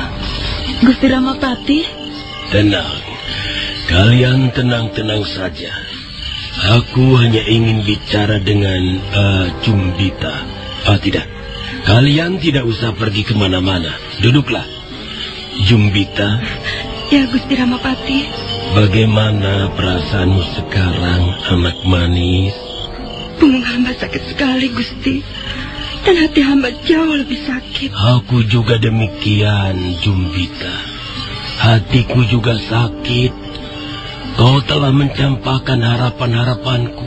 Gusti Ramapati. Tenang, kalian tenang-tenang saja. Aku hanya ingin bicara dengan uh, Cumbita. Ah, tidak. Kalian tidak usah pergi ke mana-mana. Duduklah. Jumbita. Ya, Gusti Ramapati. Bagaimana perasaanmu sekarang, anak manis? Punggung hamba sakit sekali, Gusti. Dan hati hamba jauh lebih sakit. Aku juga demikian, Jumbita. Hatiku juga sakit. Kau telah mencampakkan harapan-harapanku.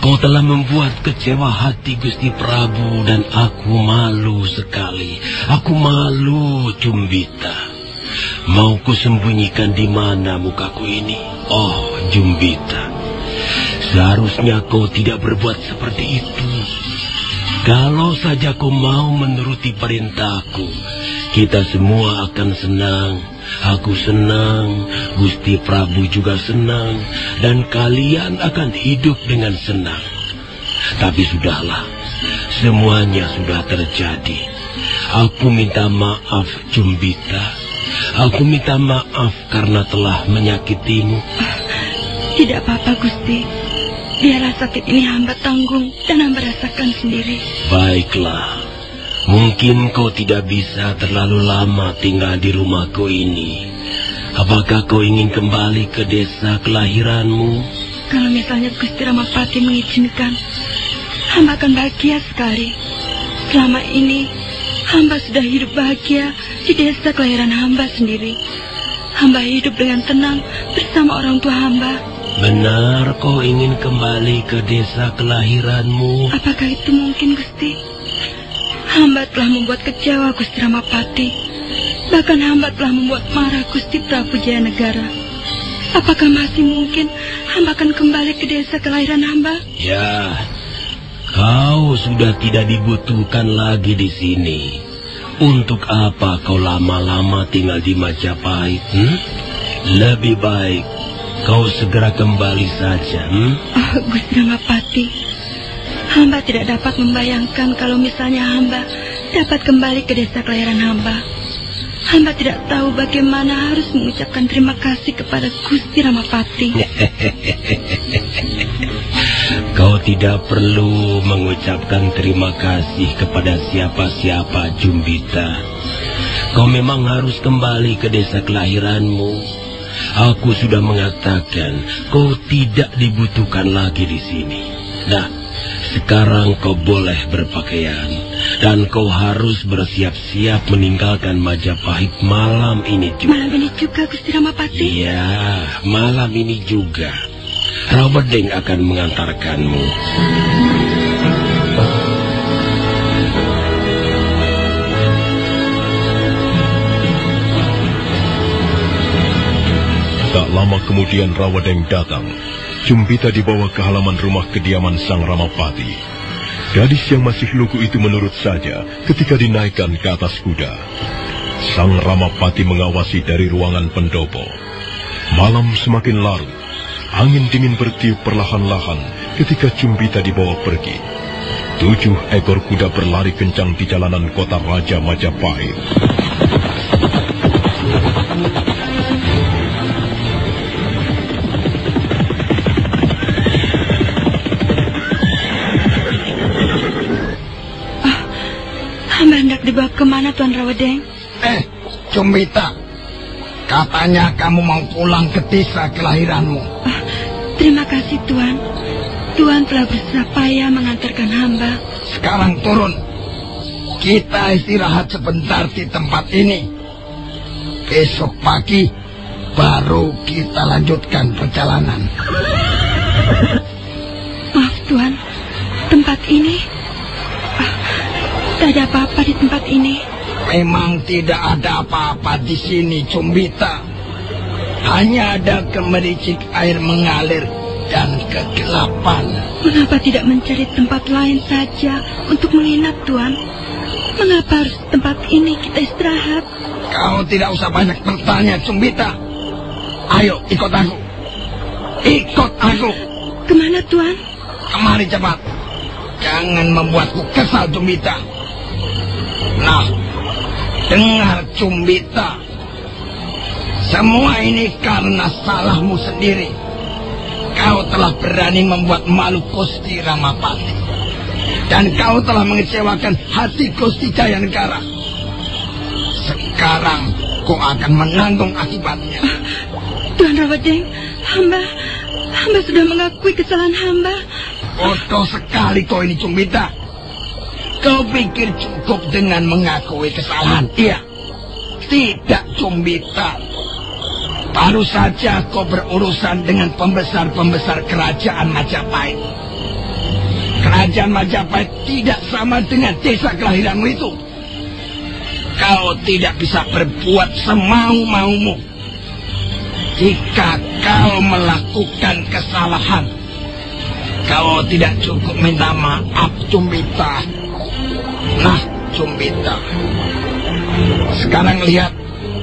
Kau telah membuat kecewa hati Gusti Prabu dan aku malu sekali. Aku malu, Jumbita. Mau ku sembunyikan di mana mukaku ini? Oh, Jumbita. Seharusnya kau tidak berbuat seperti itu. Kalau saja kau mau menuruti perintahku, kita semua akan senang. Aku senang, Gusti Prabu juga senang, dan kalian akan hidup dengan senang. Tapi sudahlah, semuanya sudah terjadi. Aku minta maaf, Jumbita. Aku minta maaf karena telah menyakitimu. Tidak apa-apa, Gusti. Biarlah sakit ini hamba tanggung dan hamba rasakan sendiri. Baiklah. Mungkin kau tidak bisa terlalu lama tinggal di rumahku ini. Apakah kau ingin kembali ke desa kelahiranmu? Kalau misalnya Gusti Ramapati mengizinkan, hamba akan bahagia sekali. Selama ini, hamba sudah hidup bahagia di desa kelahiran hamba sendiri. Hamba hidup dengan tenang bersama orang tua hamba. Benar kau ingin kembali ke desa kelahiranmu? Apakah itu mungkin, Gusti? Hamba telah membuat kecewa Gusti Ramapati. Bahkan hamba telah membuat marah Gusti Prabu Jaya Negara. Apakah masih mungkin hamba akan kembali ke desa kelahiran hamba? Ya, kau sudah tidak dibutuhkan lagi di sini. Untuk apa kau lama-lama tinggal di Majapahit? Hmm? Lebih baik kau segera kembali saja. Hmm? Oh, Gusti Ramapati, Hamba tidak dapat membayangkan kalau misalnya hamba dapat kembali ke desa kelahiran hamba. Hamba tidak tahu bagaimana harus mengucapkan terima kasih kepada Gusti Ramapati. Kau tidak perlu mengucapkan terima kasih kepada siapa-siapa, Jumbita. Kau memang harus kembali ke desa kelahiranmu. Aku sudah mengatakan kau tidak dibutuhkan lagi di sini. Nah, sekarang kau boleh berpakaian dan kau harus bersiap-siap meninggalkan Majapahit malam ini juga. Malam ini juga Gusti Ramapati? Iya, malam ini juga. Rawedeng akan mengantarkanmu. Tak lama kemudian Rawadeng datang Cumbita dibawa ke halaman rumah kediaman Sang Ramapati. Gadis yang masih lugu itu menurut saja ketika dinaikkan ke atas kuda. Sang Ramapati mengawasi dari ruangan pendopo. Malam semakin larut. Angin dingin bertiup perlahan-lahan ketika Cumbita dibawa pergi. Tujuh ekor kuda berlari kencang di jalanan kota Raja Majapahit. Dibawa ke mana Tuan Rawadeng? Eh, Cumbita. Katanya kamu mau pulang ke desa kelahiranmu. Ah, terima kasih Tuan. Tuan telah bersusah payah mengantarkan hamba. Sekarang turun. Kita istirahat sebentar di tempat ini. Besok pagi baru kita lanjutkan perjalanan. Maaf Tuan, tempat ini... Tak ada apa-apa di tempat ini. Memang tidak ada apa-apa di sini, Cumbita. Hanya ada kemericik air mengalir dan kegelapan. Mengapa tidak mencari tempat lain saja untuk menginap, Tuan? Mengapa harus tempat ini kita istirahat? Kau tidak usah banyak bertanya, Cumbita. Ayo, ikut aku. Ikut aku. Ke mana, Tuan? Kemari cepat. Jangan membuatku kesal, Cumbita. Nah, dengar, Cumbita. Semua ini karena salahmu sendiri. Kau telah berani membuat malu Gusti Ramapati. Dan kau telah mengecewakan hati Gusti Jaya Negara. Sekarang kau akan menanggung akibatnya. Tuan Rawadeng, hamba, hamba sudah mengakui kesalahan hamba. Bodoh sekali kau ini Cumbita. Kau pikir cukup dengan mengakui kesalahan? Iya. Tidak Cumbita. Baru saja kau berurusan dengan pembesar-pembesar kerajaan Majapahit. Kerajaan Majapahit tidak sama dengan desa kelahiranmu itu. Kau tidak bisa berbuat semau-maumu. Jika kau melakukan kesalahan, kau tidak cukup minta maaf, Cumbita. Nah, Cumbita. Sekarang lihat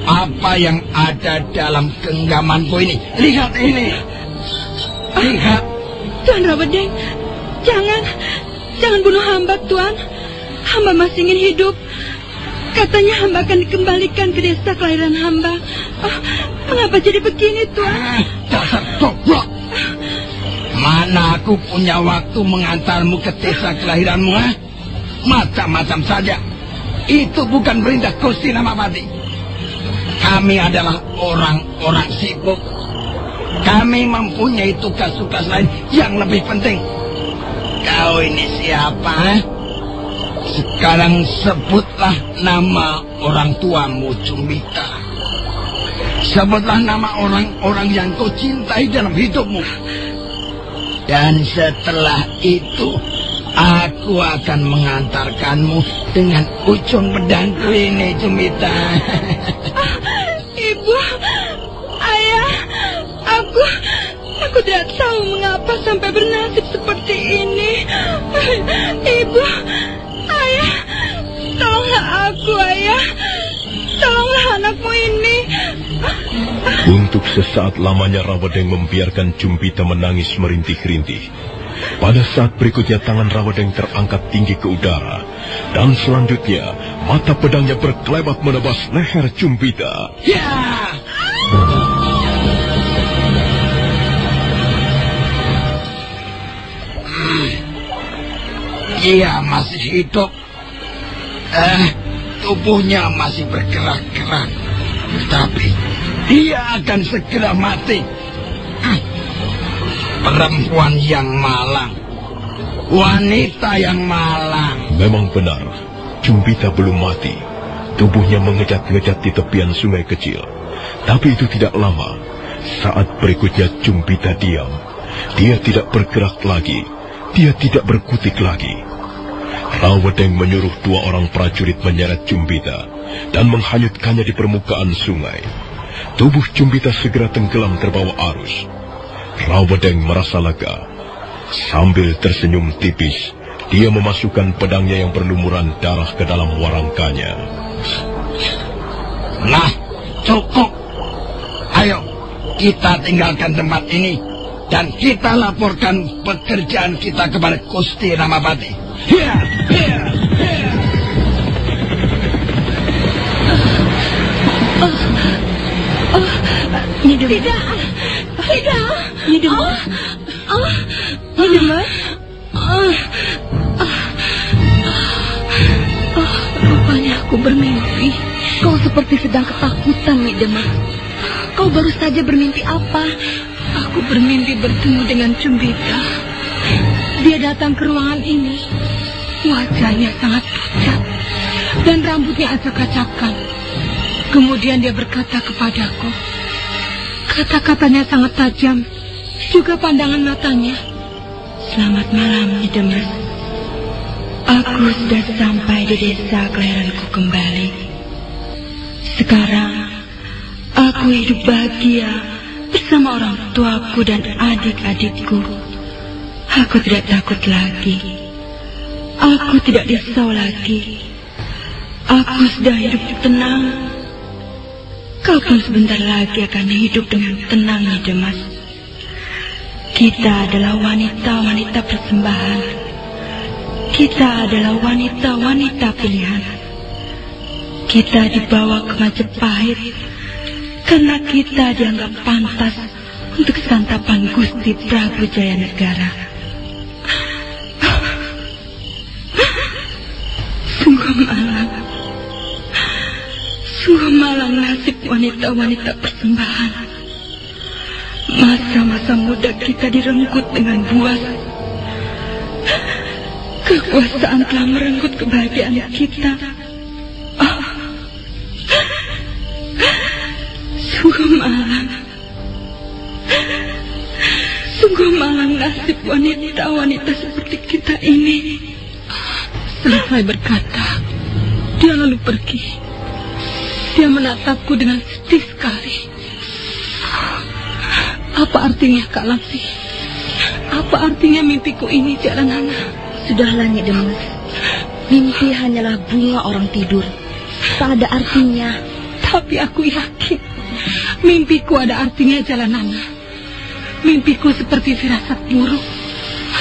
apa yang ada dalam genggamanku ini. Lihat ini. Lihat. Tuan Rawadeng, jangan, jangan bunuh hamba, Tuan. Hamba masih ingin hidup. Katanya hamba akan dikembalikan ke desa kelahiran hamba. Oh, mengapa jadi begini, Tuan? Ah, dasar goblok. Mana aku punya waktu mengantarmu ke desa kelahiranmu, ha? Macam-macam saja. Itu bukan perintah Gusti Namapati. Kami adalah orang-orang sibuk. Kami mempunyai tugas-tugas lain yang lebih penting. Kau ini siapa? Eh? Sekarang sebutlah nama orang tuamu, Cumbita. Sebutlah nama orang-orang yang kau cintai dalam hidupmu. Dan setelah itu, aku akan mengantarkanmu dengan ujung pedangku ini, Cumbita. Ibu, ayah, aku, aku tidak tahu mengapa sampai bernasib seperti ini. Ibu, ayah, tolonglah aku, ayah. Tolonglah anakmu ini. Untuk sesaat lamanya Rawadeng membiarkan Cumbita menangis merintih-rintih. Pada saat berikutnya tangan Rawadeng terangkat tinggi ke udara. Dan selanjutnya mata pedangnya berkelebat menebas leher Cumbita. Ya! Dia masih hidup. Eh, tubuhnya masih bergerak-gerak. Tapi dia akan segera mati. Perempuan yang malang. Wanita yang malang. Memang benar, Cumbita belum mati. Tubuhnya mengejat-ngejat di tepian sungai kecil. Tapi itu tidak lama. Saat berikutnya Cumbita diam. Dia tidak bergerak lagi. Dia tidak berkutik lagi. Rawedeng menyuruh dua orang prajurit menyeret Cumbita dan menghanyutkannya di permukaan sungai. Tubuh Cumbita segera tenggelam terbawa arus. Rawedeng merasa lega. Sambil tersenyum tipis, dia memasukkan pedangnya yang berlumuran darah ke dalam warangkanya. Nah, cukup. Ayo, kita tinggalkan tempat ini dan kita laporkan pekerjaan kita kepada Gusti Ramapati. Hiya, hiya, hiya. Oh, oh, Tidak, Oh, oh. Oh, oh, rupanya aku bermimpi. Kau seperti sedang ketakutan. Kau baru saja bermimpi apa? Aku bermimpi bertemu dengan Cumbita. Dia datang ke ruangan ini. Wajahnya sangat pucat dan rambutnya acak-acakan. Kemudian dia berkata kepadaku. Kata-katanya sangat tajam, juga pandangan matanya. Selamat malam, Demas. Aku sudah sampai di desa kelahiranku kembali. Sekarang, aku hidup bahagia bersama orang tuaku dan adik-adikku. Aku tidak takut lagi. Aku tidak risau lagi. Aku sudah hidup tenang. Kau pun sebentar lagi akan hidup dengan tenang, Demas. Kita adalah wanita-wanita persembahan. Kita adalah wanita-wanita pilihan. Kita dibawa ke Majapahit karena kita dianggap pantas untuk santapan Gusti Prabu Jaya Negara. Sungguh malang. Sungguh malang nasib wanita-wanita persembahan. Masa-masa muda kita direnggut dengan buas. Kekuasaan telah merenggut kebahagiaan kita. Oh. Sungguh malang. Sungguh malang nasib wanita-wanita seperti kita ini. Selesai berkata, dia lalu pergi. Dia menatapku dengan sedih sekali. Apa artinya Kak Lamsi? Apa artinya mimpiku ini, Jalan Nana? Sudahlah, Nyi Demes. Mimpi hanyalah bunga orang tidur. Tak ada artinya. Tapi aku yakin mimpiku ada artinya, Jalan Nana. Mimpiku seperti firasat buruk.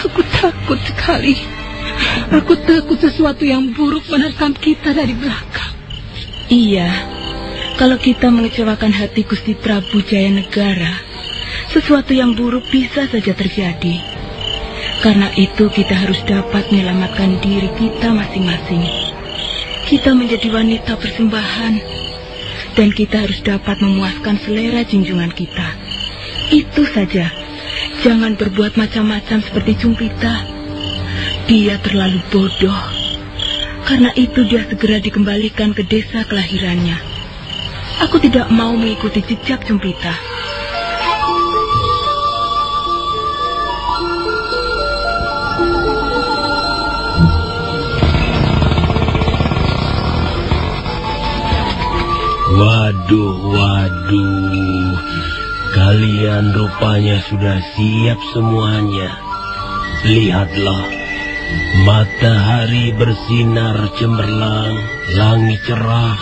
Aku takut sekali. Aku takut sesuatu yang buruk menerkam kita dari belakang. Iya, kalau kita mengecewakan hati Gusti Prabu Jaya Negara, sesuatu yang buruk bisa saja terjadi. Karena itu kita harus dapat menyelamatkan diri kita masing-masing. Kita menjadi wanita persembahan, dan kita harus dapat memuaskan selera junjungan kita. Itu saja. Jangan berbuat macam-macam seperti Cumpita. Dia terlalu bodoh. Karena itu dia segera dikembalikan ke desa kelahirannya. Aku tidak mau mengikuti jejak Cumpita. Waduh, waduh. Kalian rupanya sudah siap semuanya. Lihatlah, matahari bersinar cemerlang, langit cerah,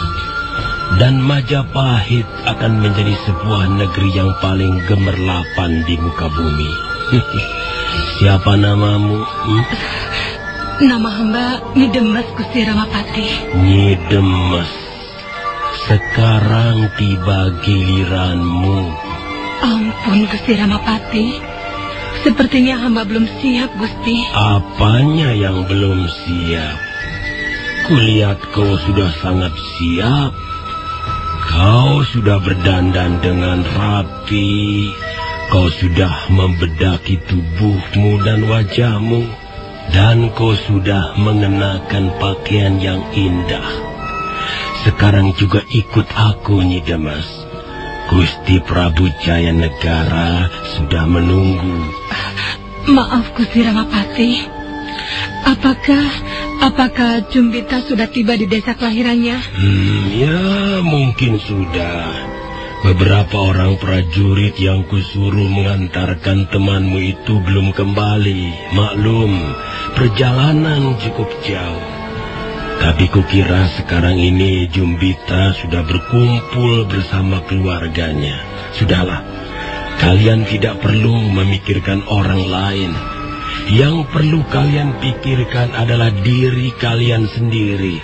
dan Majapahit akan menjadi sebuah negeri yang paling gemerlapan di muka bumi. Siapa namamu? Hmm? Nama hamba Nyidemes Gusti Ramapati. Nyidemes. Sekarang tiba giliranmu. Ampun Gusti Ramapati. Sepertinya hamba belum siap Gusti. Apanya yang belum siap? Kulihat kau sudah sangat siap. Kau sudah berdandan dengan rapi. Kau sudah membedaki tubuhmu dan wajahmu. Dan kau sudah mengenakan pakaian yang indah. Sekarang juga ikut aku, Nyi Demas. Gusti Prabu Jaya Negara sudah menunggu. Maaf Gusti Ramapati. Apakah apakah Jumbita sudah tiba di desa kelahirannya? Hmm, ya mungkin sudah. Beberapa orang prajurit yang kusuruh mengantarkan temanmu itu belum kembali. Maklum, perjalanan cukup jauh. Tapi kukira sekarang ini Jumbita sudah berkumpul bersama keluarganya. Sudahlah, kalian tidak perlu memikirkan orang lain. Yang perlu kalian pikirkan adalah diri kalian sendiri.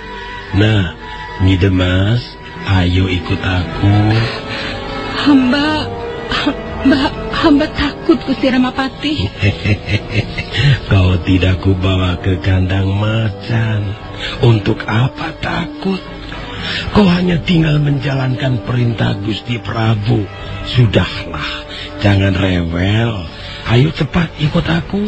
Nah, Nyi Demas, ayo ikut aku. Hamba, hamba, hamba takut Gusti Ramapati. Kau tidak kubawa ke kandang macan. Untuk apa takut? Kau hanya tinggal menjalankan perintah Gusti Prabu. Sudahlah, jangan rewel. Ayo cepat ikut aku.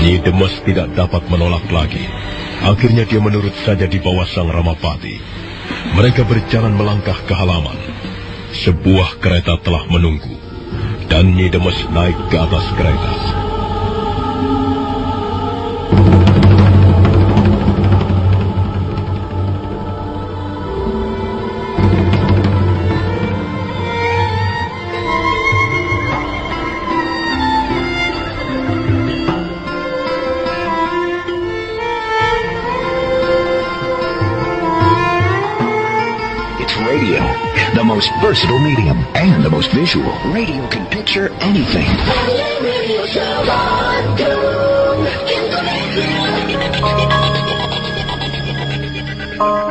Nyi Demes tidak dapat menolak lagi. Akhirnya dia menurut saja di bawah sang Ramapati. Mereka berjalan melangkah ke halaman. Sebuah kereta telah menunggu. Dan Nyi Demes naik ke atas kereta. Versatile medium and the most visual. Radio can picture anything.